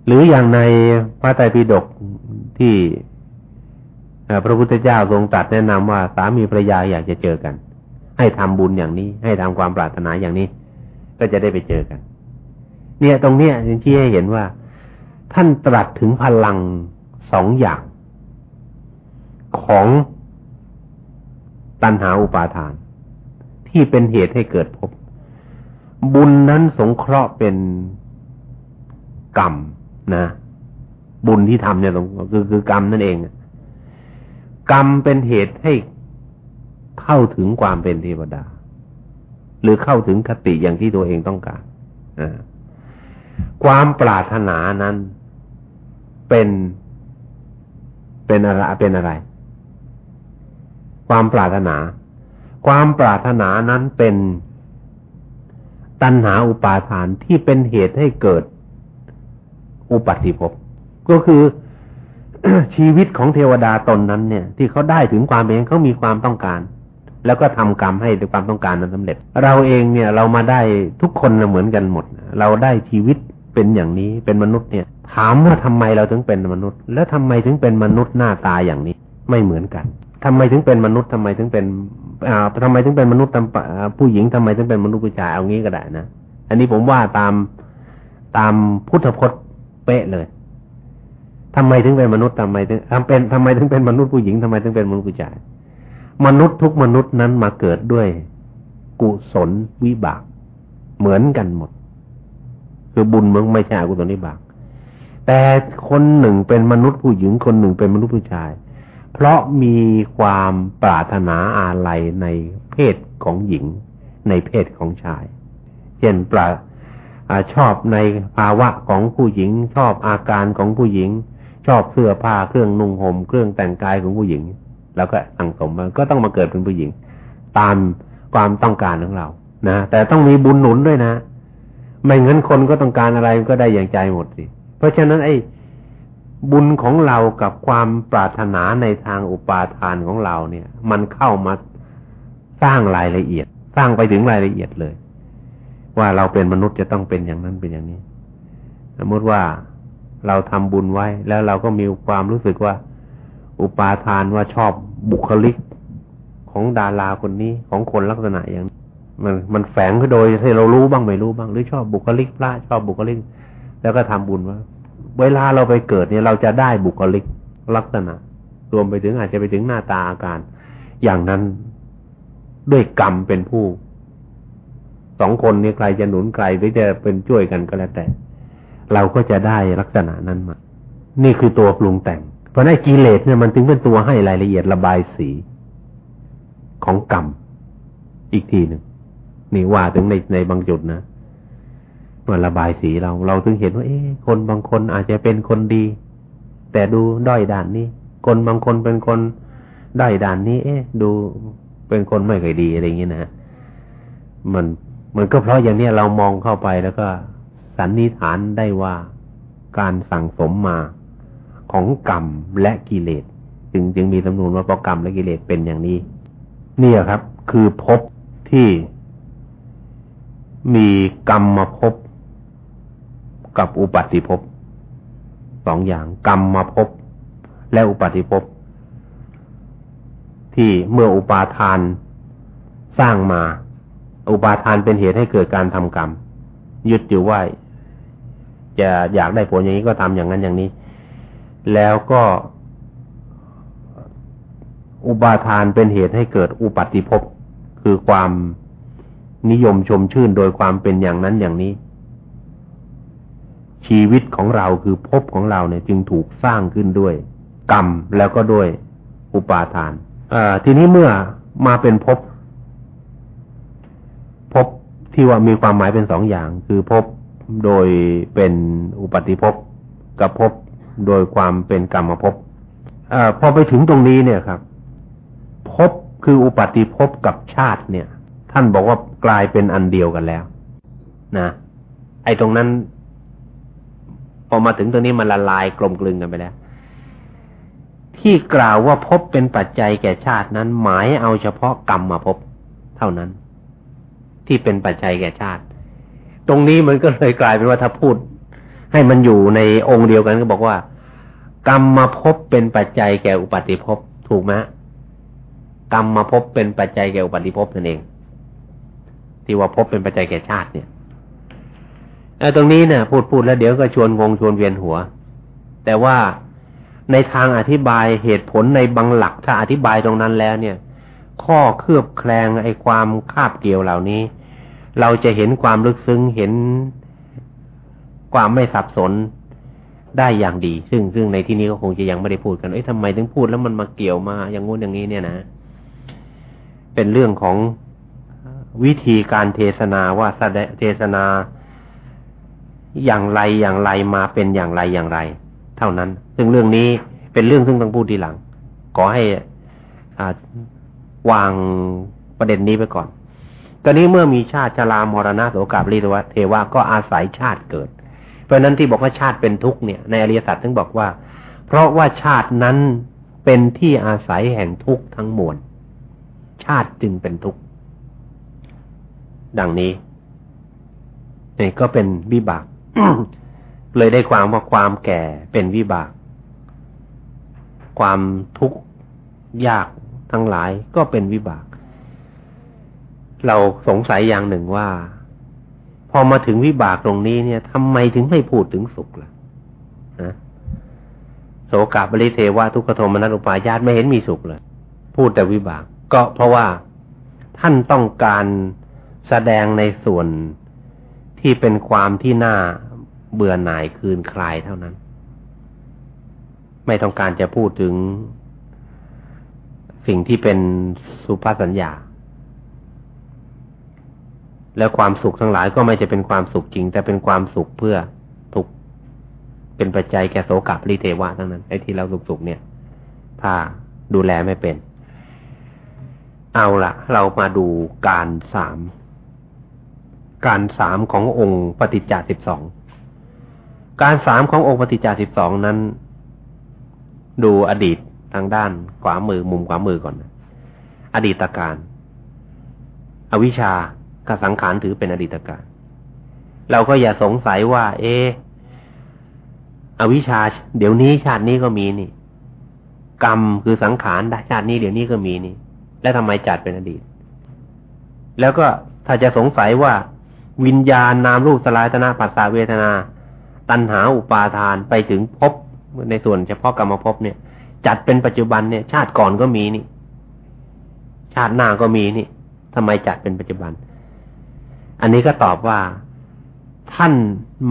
หรืออย่างในพระไตรปิฎกที่พระพุทธเจ้าทรงตรัสแนะนำว่าสามีภรรยาอยากจะเจอกัน ให้ทำบุญอย่างนี้ ให้ทำความปรารถนาอย่างนี้ ก็จะได้ไปเจอกัน เนี่ยตรงเนี้ยที่ให้เห็นว่า ท่านตรัสถึงพลังสองอย่าง ของตัณหาอุปาทาน ที่เป็นเหตุให้เกิดภพบุญนั้นสงเคราะห์เป็นกรรมนะ บุญที่ทำเนี่ยตรงคือคือกรรมนั่นเองกรรมเป็นเหตุให้เข้าถึงความเป็นเทวดา หรือเข้าถึงคติอย่างที่ตัวเองต้องการอ่า ความปรารถนานั้นเป็นเป็นอะไรเป็นอะไร ความปรารถนา ความปรารถนานั้นเป็นตัณหาอุปาทานที่เป็นเหตุให้เกิดอุปัติภพก็คือชีวิตของเทวดาตนนั้นเนี่ย ที่เขาได้ถึงความเองเขามีความต้องการ แล้วก็ทำกรรมให้ด้วยความต้องการนั้นสำเร็จ เราเองเนี่ย เรามาได้ทุกคนเหมือนกันหมด เราได้ชีวิต เป็นอย่างนี้เป็นมนุษย์เนี่ย ถามว่าทำไมเราถึงเป็นมนุษย์ แล้วทำไมถึงเป็นมนุษย์หน้าตาอย่างนี้ ไม่เหมือนกันทำไมถึงเป็นมนุษย์ทำไมถึงเป็นอ่าทำไมถึงเป็นมนุษย์ผู้หญิงทำไมถึงเป็นมนุษย์ผู้ชายเอางี้ก็ได้นะอันนี้ผมว่าตามตามพุทธพจน์เป๊ะเลยทำไมถึงเป็นมนุษย์ทำไมถึงทำเป็นทำไมถึงเป็นมนุษย์ผู้หญิงทำไมถึงเป็นมนุษย์ผู้ชาย มนุษย์ทุกมนุษย์นั้นมาเกิดด้วย กุศลวิบาก เหมือนกันหมด คือบุญมึงไม่ใช่กุศลวิบาก แต่คนหนึ่งเป็นมนุษย์ผู้หญิงคนหนึ่งเป็นมนุษย์ผู้ชาย เพราะมีความปรารถนาอะไรในเพศของหญิง ในเพศของชาย เช่นปราชอบในภาวะของผู้หญิง ชอบอาการของผู้หญิง ชอบเสื้อผ้าเครื่องนุ่งห่มเครื่องแต่งกายของผู้หญิง แล้วก็สังสมมันก็ต้องมาเกิดเป็นผู้หญิง ตามความต้องการของเรานะแต่ต้องมีบุญหนุนด้วยนะ ไม่งั้นคนก็ต้องการอะไรก็ได้อย่างใจหมดสิ เพราะฉะนั้นไอ้บุญของเรากับความปรารถนาในทางอุปาทานของเราเนี่ย มันเข้ามาสร้างรายละเอียด สร้างไปถึงรายละเอียดเลย ว่าเราเป็นมนุษย์จะต้องเป็นอย่างนั้นเป็นอย่างนี้ สมมติว่าเราทำบุญไว้ แล้วเราก็มีความรู้สึกว่า อุปาทานว่าชอบบุคลิกของดาราคนนี้ของคนลักษณะอย่าง มันมันแฝงขึ้นโดยที่เรารู้บ้างไม่รู้บ้าง หรือชอบบุคลิกพระชอบบุคลิก แล้วก็ทำบุญว่า เวลาเราไปเกิดเนี่ยเราจะได้บุคลิกลักษณะ รวมไปถึงอาจจะไปถึงหน้าตาอาการ อย่างนั้นด้วยกรรมเป็นผู้สองคนนี้ใครจะหนุนใครหรือจะเป็นช่วยกันก็แล้วแต่ เราก็จะได้ลักษณะนั้นมา นี่คือตัวปรุงแต่ง เพราะในกิเลสเนี่ยมันถึงเป็นตัวให้รายละเอียดระบายสีของกรรมอีกทีหนึ่ง นี่ว่าถึงในในบางจุดนะมันระบายสีเรา เราถึงเห็นว่า เอ๊ะคนบางคนอาจจะเป็นคนดี แต่ดูด้อยด่านนี้ คนบางคนเป็นคนด้อยด่านนี้ เอ๊ะ ดูเป็นคนไม่เคยดีอะไรอย่างเงี้ยนะมันมันก็เพราะอย่างนี้เรามองเข้าไปแล้วก็ สันนิษฐานได้ว่าการสั่งสมมาของกรรมและกิเลสจึงจึงมีจำนวนว่าเพราะกรรมและกิเลสเป็นอย่างนี้เนี่ยครับ คือภพที่ มีกรรมมาพบกับอุปัติภพสองอย่างกรรมมาพบและอุปัติภพที่เมื่ออุปาทานสร้างมา อุปาทานเป็นเหตุให้เกิดการทำกรรม ยึดอยู่ว่าจะอยากได้ผลอย่างนี้ก็ทำอย่างนั้นอย่างนี้ แล้วก็อุปาทานเป็นเหตุให้เกิดอุปัติภพคือความ นิยมชมชื่นโดยความเป็นอย่างนั้นอย่างนี้ ชีวิตของเราคือภพของเราเนี่ยจึงถูกสร้างขึ้นด้วย กรรมแล้วก็ด้วยอุปาทานทีนี้เมื่อมาเป็นภพภพที่ว่ามีความหมายเป็นสองอย่าง คือภพโดยเป็นอุปติภพกับภพโดยความเป็นกรรมภพอพอไปถึงตรงนี้เนี่ยครับภพคืออุปติภพกับชาติเนี่ย ท่านบอกว่ากลายเป็นอันเดียวกันแล้ว นะ ไอ้ตรงนั้น พอมาถึงตรงนี้มันละลายกลมกลึงกันไปแล้ว ที่กล่าวว่าพบเป็นปัจจัยแก่ชาตินั้น หมายเอาเฉพาะกรรมมาพบเท่านั้น ที่เป็นปัจจัยแก่ชาติ ตรงนี้มันก็เลยกลายเป็นว่าถ้าพูด ให้มันอยู่ในองค์เดียวกันก็บอกว่า กรรมมาพบเป็นปัจจัยแก่อุปาติภพถูกไหมกรรมมาพบเป็นปัจจัยแก่อุปาติภพนั่นเอง ที่ว่าพบเป็นปัจจัยแก่ชาติเนี่ยตรงนี้เนี่ยพูดพูดแล้วเดี๋ยวก็ชวนงงชวนเวียนหัว แต่ว่าในทางอธิบายเหตุผลในบางหลักถ้าอธิบายตรงนั้นแล้วเนี่ย ข้อเคลือบแคลงไอ้ความคาบเกี่ยวเหล่านี้ เราจะเห็นความลึกซึ้งเห็นความไม่สับสนได้อย่างดี ซึ่งซึ่งในที่นี้ก็คงจะยังไม่ได้พูดกันเอ้ยทำไมถึงพูดแล้วมันมาเกี่ยวมาอย่างงู้นอย่างนี้เนี่ยนะ เป็นเรื่องของ วิธีการเทศนาว่าเทศนาอย่างไรอย่างไรมาเป็นอย่างไรอย่างไร เท่านั้น ซึ่งเรื่องนี้เป็นเรื่องซึ่งต้องพูดทีหลัง ขอให้วางประเด็นนี้ไปก่อนตอนนี้เมื่อมีชาติชรามรณะโสกาบริทวะเทวะก็อาศัยชาติเกิด เพราะนั้นที่บอกว่าชาติเป็นทุกข์เนี่ยในอริยสัจถึงบอกว่า เพราะว่าชาตินั้นเป็นที่อาศัยแห่งทุกข์ทั้งมวลชาติจึงเป็นทุกข์ ดังนี้นี่ก็เป็นวิบาก เลยได้ความว่าความแก่เป็นวิบาก ความทุกข์ยากทั้งหลายก็เป็นวิบาก เราสงสัยอย่างหนึ่งว่า พอมาถึงวิบากตรงนี้เนี่ยทำไมถึงไม่พูดถึงสุขล่ะนะโสกาบริเทวะทุกขโทมนัสอุปายาตไม่เห็นมีสุขเลย พูดแต่วิบาก ก็เพราะว่าท่านต้องการ แสดงในส่วนที่เป็นความที่น่าเบื่อหน่ายคืนคลายเท่านั้น ไม่ต้องการจะพูดถึงสิ่งที่เป็นสุภาสัญญา และความสุขทั้งหลายก็ไม่จะเป็นความสุขจริง แต่เป็นความสุขเพื่อทุกเป็นปัจจัยแก่โสกับริเทวะทั้งนั้นไอ้ที่เราสุขๆเนี่ย ถ้าดูแลไม่เป็น เอาละเรามาดูการสาม การสามขององค์ปฏิจจสิบสอง การสามขององค์ปฏิจจสิบสองนั้น ดูอดีตทางด้านขวามือมุมขวามือก่อน อดีตการ อวิชชากสังขารถือเป็นอดีตการ เราก็อย่าสงสัยว่าเออวิชชา เดี๋ยวนี้ชาตินี้ก็มีนี่ กรรมคือสังขารชาตินี้เดี๋ยวนี้ก็มีนี่ แล้วทำไมจัดเป็นอดีต แล้วก็ถ้าจะสงสัยว่า วิญญาณนามรูปสลายตนาปัสสาเวทนา ตัณหาอุปาทานไปถึงพบในส่วนเฉพาะกรรมภพเนี่ย จัดเป็นปัจจุบันเนี่ย ชาติก่อนก็มีนี่ ชาติหน้าก็มีนี่ทำไมจัดเป็นปัจจุบัน อันนี้ก็ตอบว่าท่าน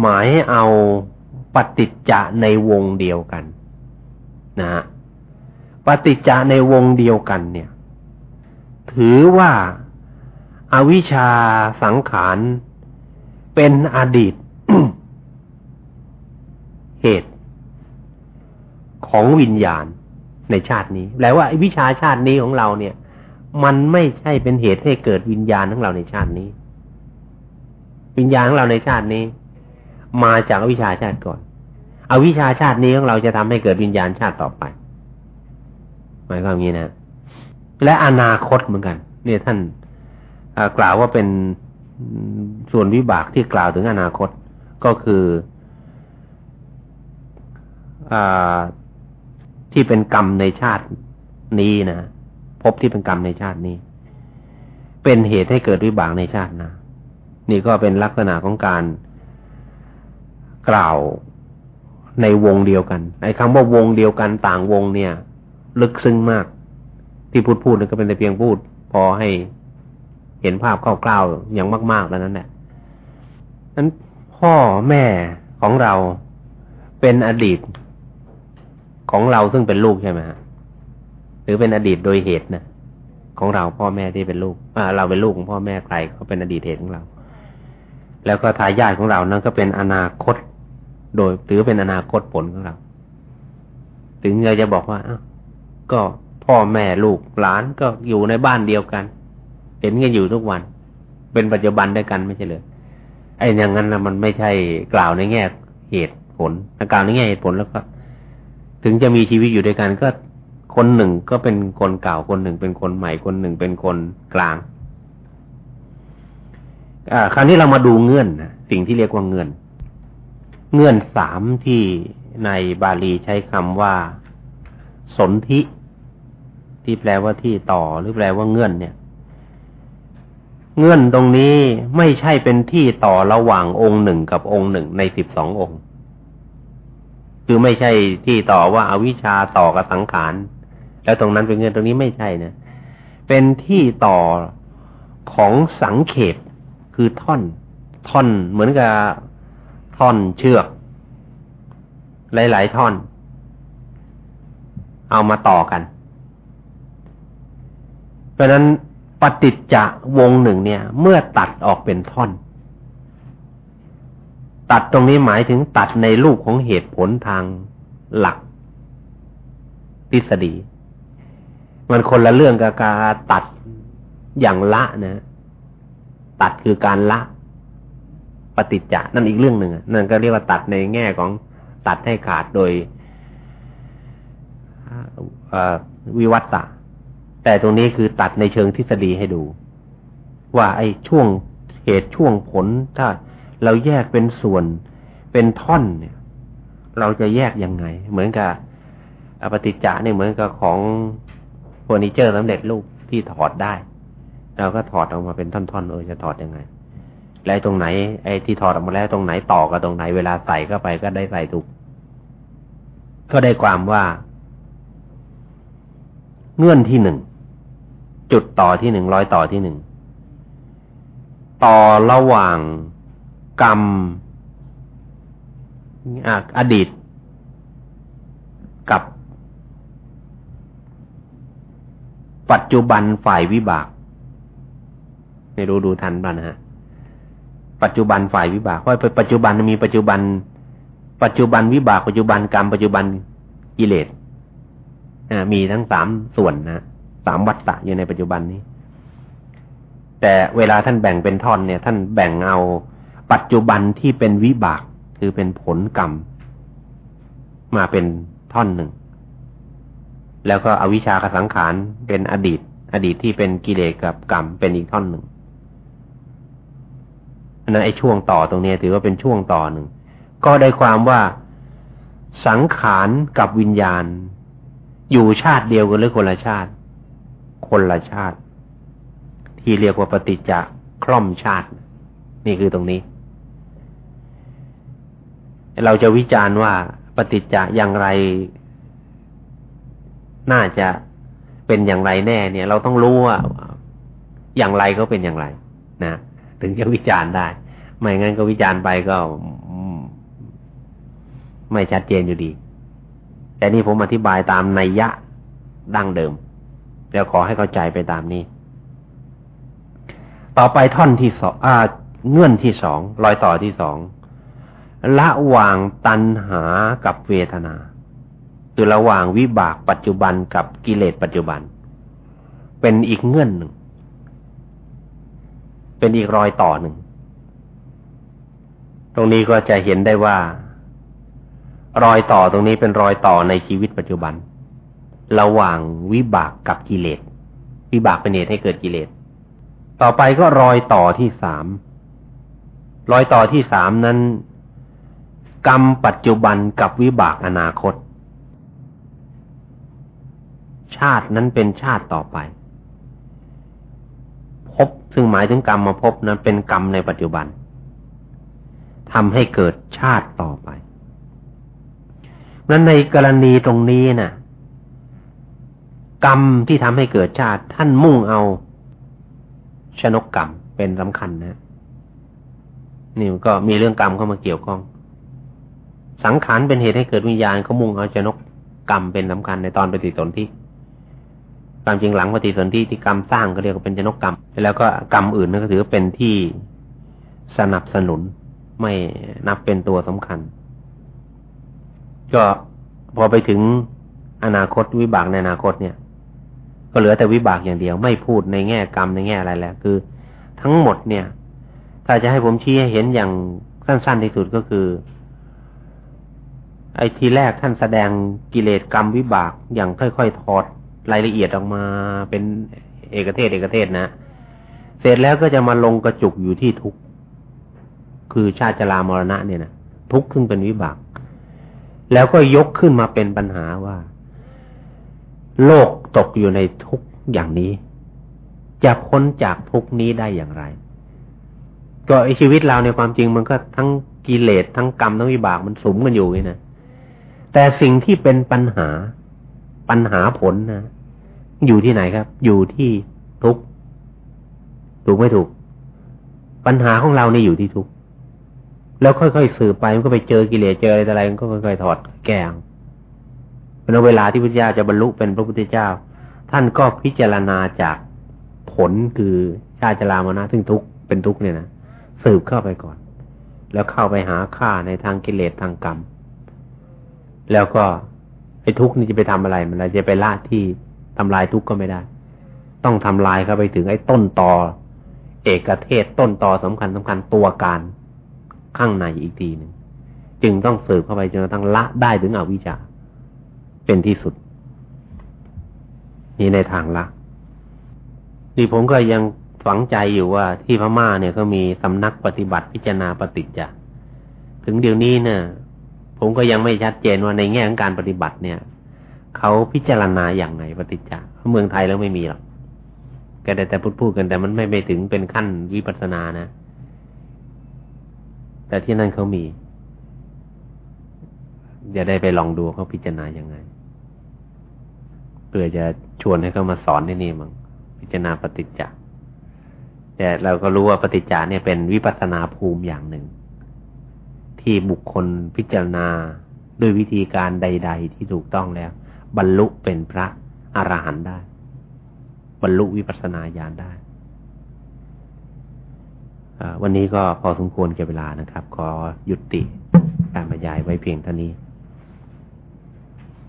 หมายเอาปฏิจจะในวงเดียวกันนะฮะปฏิจจะในวงเดียวกันเนี่ย ถือว่าอาวิชชาสังขาร เป็นอดีต เหตุของวิญญาณในชาตินี้ แปลว่าวิชาชาตินี้ของเราเนี่ย มันไม่ใช่เป็นเหตุให้เกิดวิญญาณของเราในชาตินี้ วิญญาณของเราในชาตินี้ มาจากวิชาชาติก่อน เอาวิชาชาตินี้ของเราจะทำให้เกิดวิญญาณชาติต่อไป หมายความงี้นะ และอนาคตเหมือนกัน เนี่ยท่านกล่าวว่าเป็น ส่วนวิบากที่กล่าวถึงอนาคตก็คืออที่เป็นกรรมในชาตินี้นะพบที่เป็นกรรมในชาตินี้ เป็นเหตุให้เกิดวิบากในชาติหน้านี่ก็เป็นลักษณะของการกล่าวในวงเดียวกันไอ้คำว่าวงเดียวกันต่างวงเนี่ย ลึกซึ้งมาก ที่พูดพูดนี่ก็เป็นแต่เพียงพูด พอให้เห็นภาพคร่าวๆอย่างมาก ๆ แล้วนั้นแหละ นั้นพ่อแม่ของเราเป็นอดีตของเราซึ่งเป็นลูกใช่ไหมฮะหรือเป็นอดีตโดยเหตุนะของเราพ่อแม่ที่เป็นลูกเราเป็นลูกของพ่อแม่ใครเขาเป็นอดีตเหตุของเรา แล้วก็ทายาทของเรานั้นก็เป็นอนาคต โดยถือเป็นอนาคตผลของเรา ถึงเราจะบอกว่าก็พ่อแม่ลูกหลานก็อยู่ในบ้านเดียวกัน เห็นกันอยู่ทุกวัน เป็นปัจจุบันด้วยกันไม่ใช่เลย ไอ้อย่างนั้นนะมันไม่ใช่กล่าวในแง่เหตุผลกล่าวในแง่เหตุผลแล้วก็ ถึงจะมีชีวิตอยู่ด้วยกันก็คนหนึ่งก็เป็นคนเก่าคนหนึ่งเป็นคนใหม่คนหนึ่งเป็นคนกลางอ่าคราวนี้เรามาดูเงื่อนนะสิ่งที่เรียกว่าเงื่อน เงื่อนสามที่ในบาลีใช้คำว่า สนธิที่แปลว่าที่ต่อหรือแปลว่าเงื่อนเนี่ย เงื่อนตรงนี้ไม่ใช่เป็นที่ต่อระหว่างองค์หนึ่งกับองค์หนึ่งในสิบสององค์ คือไม่ใช่ที่ต่อว่าอาวิชชาต่อกับสังขารแล้วตรงนั้นเป็นเงื่อนตรงนี้ไม่ใช่นะเป็นที่ต่อของสังเขปคือท่อน ท่อนเหมือนกับท่อนเชือก หลาย ๆ ท่อน เอามาต่อกัน เพราะนั้น ปฏิจจะวงหนึ่งเนี่ย เมื่อตัดออกเป็นท่อน ตัดตรงนี้หมายถึงตัดในรูปของเหตุผลทางหลักทฤษฎี มันคนละเรื่องกับการตัดอย่างละนะตัดคือการละ ปฏิจจะนั่นอีกเรื่องหนึ่งนั่นก็เรียกว่าตัดในแง่ของตัดให้ขาดโดยวิวัตตา แต่ตรงนี้คือตัดในเชิงทฤษฎีให้ดู ว่าไอ้ช่วงเหตุช่วงผลถ้าเราแยกเป็นส่วนเป็นท่อนเนี่ย เราจะแยกยังไง เหมือนกับอปฏิจจะเนี่ยเหมือนกับของเฟอร์นิเจอร์สำเร็จรูปที่ถอดได้ เราก็ถอดออกมาเป็นท่อนๆเออจะถอดยังไงแล้วตรงไหนไอ้ที่ถอดออกมาแล้วตรงไหนต่อกับตรงไหนเวลาใส่เข้าไปก็ได้ใส่ถูก ก็ได้ความว่า เงื่อนที่หนึ่ง จุดต่อที่หนึ่งร้อยต่อที่หนึ่งต่อระหว่างกรรมอดีตกับ ปัจจุบันฝ่ายวิบาก ไม่รู้ดูทันป่ะนะฮะปัจจุบันฝ่ายวิบากเพราะปัจจุบันมีปัจจุบัน ปัจจุบันวิบากปัจจุบันกรรมปัจจุบันกิเลสมีทั้งสามส่วนนะ สามวัฏฏะอยู่ในปัจจุบันนี้ แต่เวลาท่านแบ่งเป็นท่อนเนี่ย ท่านแบ่งเอาปัจจุบันที่เป็นวิบากคือเป็นผลกรรม มาเป็นท่อนหนึ่ง แล้วก็อวิชชากสังขารเป็นอดีต อดีตที่เป็นกิเลสกับกรรมเป็นอีกท่อนหนึ่งอันนั้นไอ้ช่วงต่อตรงนี้ถือว่าเป็นช่วงต่อหนึ่ง ก็ได้ความว่าสังขารกับวิญญาณ อยู่ชาติเดียวกันหรือคนละชาติ คนละชาติ ที่เรียกว่าปฏิจจคล่อมชาติ นี่คือตรงนี้ เราจะวิจารณ์ว่าปฏิจจะอย่างไร น่าจะเป็นอย่างไรแน่ เนี่ย เราต้องรู้ว่าอย่างไรก็เป็นอย่างไร นะถึงจะวิจารณ์ได้ ไม่งั้นก็วิจารณ์ไปก็ไม่ชัดเจนอยู่ดี แต่นี่ผมอธิบายตามนัยยะดั้งเดิม แล้วขอให้เข้าใจไปตามนี้ ต่อไปท่อนที่สองอ่าเงื่อนที่สองรอยต่อที่สองละวางตัณหากับเวทนา คือระหว่างวิบากปัจจุบันกับกิเลสปัจจุบัน เป็นอีกเงื่อนหนึ่ง เป็นอีกรอยต่อหนึ่ง ตรงนี้ก็จะเห็นได้ว่า รอยต่อตรงนี้เป็นรอยต่อในชีวิตปัจจุบัน ระหว่างวิบากกับกิเลส วิบากเป็นเหตุให้เกิดกิเลส ต่อไปก็รอยต่อที่สาม รอยต่อที่สามนั้น กรรมปัจจุบันกับวิบากอนาคต ชาตินั้นเป็นชาติต่อไป พบซึ่งหมายถึงกรรมมาพบนั้นเป็นกรรมในปัจจุบันทำให้เกิดชาติต่อไปนั้นในกรณีตรงนี้นะ่ะ กรรมที่ทำให้เกิดชาติ ท่านมุ่งเอาชนกกรรมเป็นสำคัญนะ นี่ก็มีเรื่องกรรมเข้ามาเกี่ยวข้อง สังขารเป็นเหตุให้เกิดวิญญาณเขามุ่งเอาชนกกรรมเป็นสำคัญในตอนปฏิสนธิความจริงหลังปฏิสนธิที่กรรมสร้างก็เรียกว่าเป็นจนกกรรม แล้วก็กรรมอื่นนั่นก็ถือเป็นที่สนับสนุนไม่นับเป็นตัวสำคัญ ก็พอไปถึงอนาคตวิบากในอนาคตเนี่ย ก็เหลือแต่วิบากอย่างเดียว ไม่พูดในแง่กรรมในแง่อะไรแล้ว คือ ทั้งหมดเนี่ย ถ้าจะให้ผมชี้ให้เห็นอย่างสั้นๆที่สุดก็คือ ไอ้ทีแรกท่านแสดงกิเลสกรรมวิบากอย่างค่อยๆถอดรายละเอียดออกมาเป็นเอกเทศเอกเทศนะ เสร็จแล้วก็จะมาลงกระจุกอยู่ที่ทุกข์คือชาติจรามรณะเนี่ยนะทุกข์ซึ่งเป็นวิบาก แล้วก็ยกขึ้นมาเป็นปัญหาว่า โลกตกอยู่ในทุกข์อย่างนี้ จะพ้นจากทุกข์นี้ได้อย่างไร ก็ไอชีวิตเราในความจริงมันก็ทั้งกิเลสทั้งกรรมทั้งวิบากมันสมกันอยู่นี่นะแต่สิ่งที่เป็นปัญหาปัญหาผลนะอยู่ที่ไหนครับ อยู่ที่ทุกถูกไม่ถูก ปัญหาของเรานี่อยู่ที่ทุกแล้วค่อยๆสืบไปมันก็ไปเจอกิเลสเจออะไรอะไรมันก็ค่อยๆถอดแกง เป็นเวลาที่พุทธเจ้าจะบรรลุเป็นพระพุทธเจ้า ท่านก็พิจารณาจากผลคือชาติจรามนะซึ่งทุกเป็นทุกเนี่ยนะสืบเข้าไปก่อน แล้วเข้าไปหาค่าในทางกิเลสทางกรรม แล้วก็ไอ้ทุกนี่จะไปทำอะไร มันจะไปละที่ทำลายทุกก็ไม่ได้ ต้องทำลายเข้าไปถึงไอ้ต้นตอเอกเทศต้นตอสำคัญสำคัญตัวการข้างในอีกทีหนึ่งจึงต้องสืบเข้าไปจนกระทั่งละได้ถึงอวิชชา เป็นที่สุด นี่ในทางละนี่ผมก็ยังฝังใจอยู่ว่าที่พม่าเนี่ยก็มีสำนักปฏิบัติพิจารณาปฏิจจ์ถึงเดี๋ยวนี้เนี่ยผมก็ยังไม่ชัดเจนว่าในแง่ของการปฏิบัติเนี่ยเขาพิจารณาอย่างไงปฏิจจ์เมืองไทยแล้วไม่มีหรอกก็ได้แต่พูดพูดกันแต่มันไม่ไปถึงเป็นขั้นวิปัสสนานะ แต่ที่นั่นเขามี จะได้ไปลองดูเขาพิจารณาอย่างไง เพื่อจะชวนให้เขามาสอนที่นี่มั้งพิจารณาปฏิจจ์แต่เราก็รู้ว่าปฏิจจ์เนี่ยเป็นวิปัสนาภูมิอย่างหนึ่ง ที่บุคคลพิจารณาด้วยวิธีการใด ๆ ที่ถูกต้องแล้ว บรรลุเป็นพระอรหันต์ได้ บรรลุวิปัสสนาญาณได้วันนี้ก็พอสมควรแก่เวลานะครับ ขอยุติการบรรยายไว้เพียงเท่านี้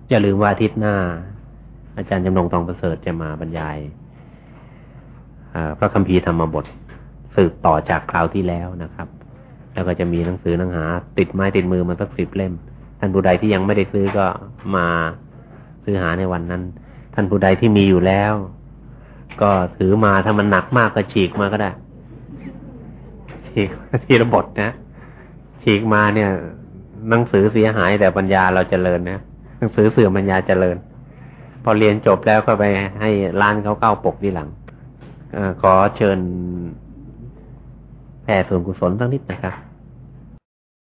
อย่าลืมว่าอาทิตย์หน้า อาจารย์จำลองทองประเสริฐจะมาบรรยายพระคัมภีร์ธรรมบทสืบต่อจากคราวที่แล้วนะครับ แล้วก็จะมีหนังสือหนังหา ติดไม้ติดมือมาสักสิบเล่ม ท่านผู้ใดที่ยังไม่ได้ซื้อก็มาซื้อหาในวันนั้น ท่านผู้ใดที่มีอยู่แล้ว ก็ถือมาถ้ามันหนักมากก็ฉีกมาก็ได้ ฉีกทีระบทนะ ฉีกมาเนี่ย หนังสือเสียหายแต่ปัญญาเราจเจริญนะหนังสือเสื่อมปัญญาเจริญ พอเรียนจบแล้วก็ไปให้ร้านเขาเก้าปกที่หลังอขอเชิญแผ่ส่วนกุศลสักนิดนะครับ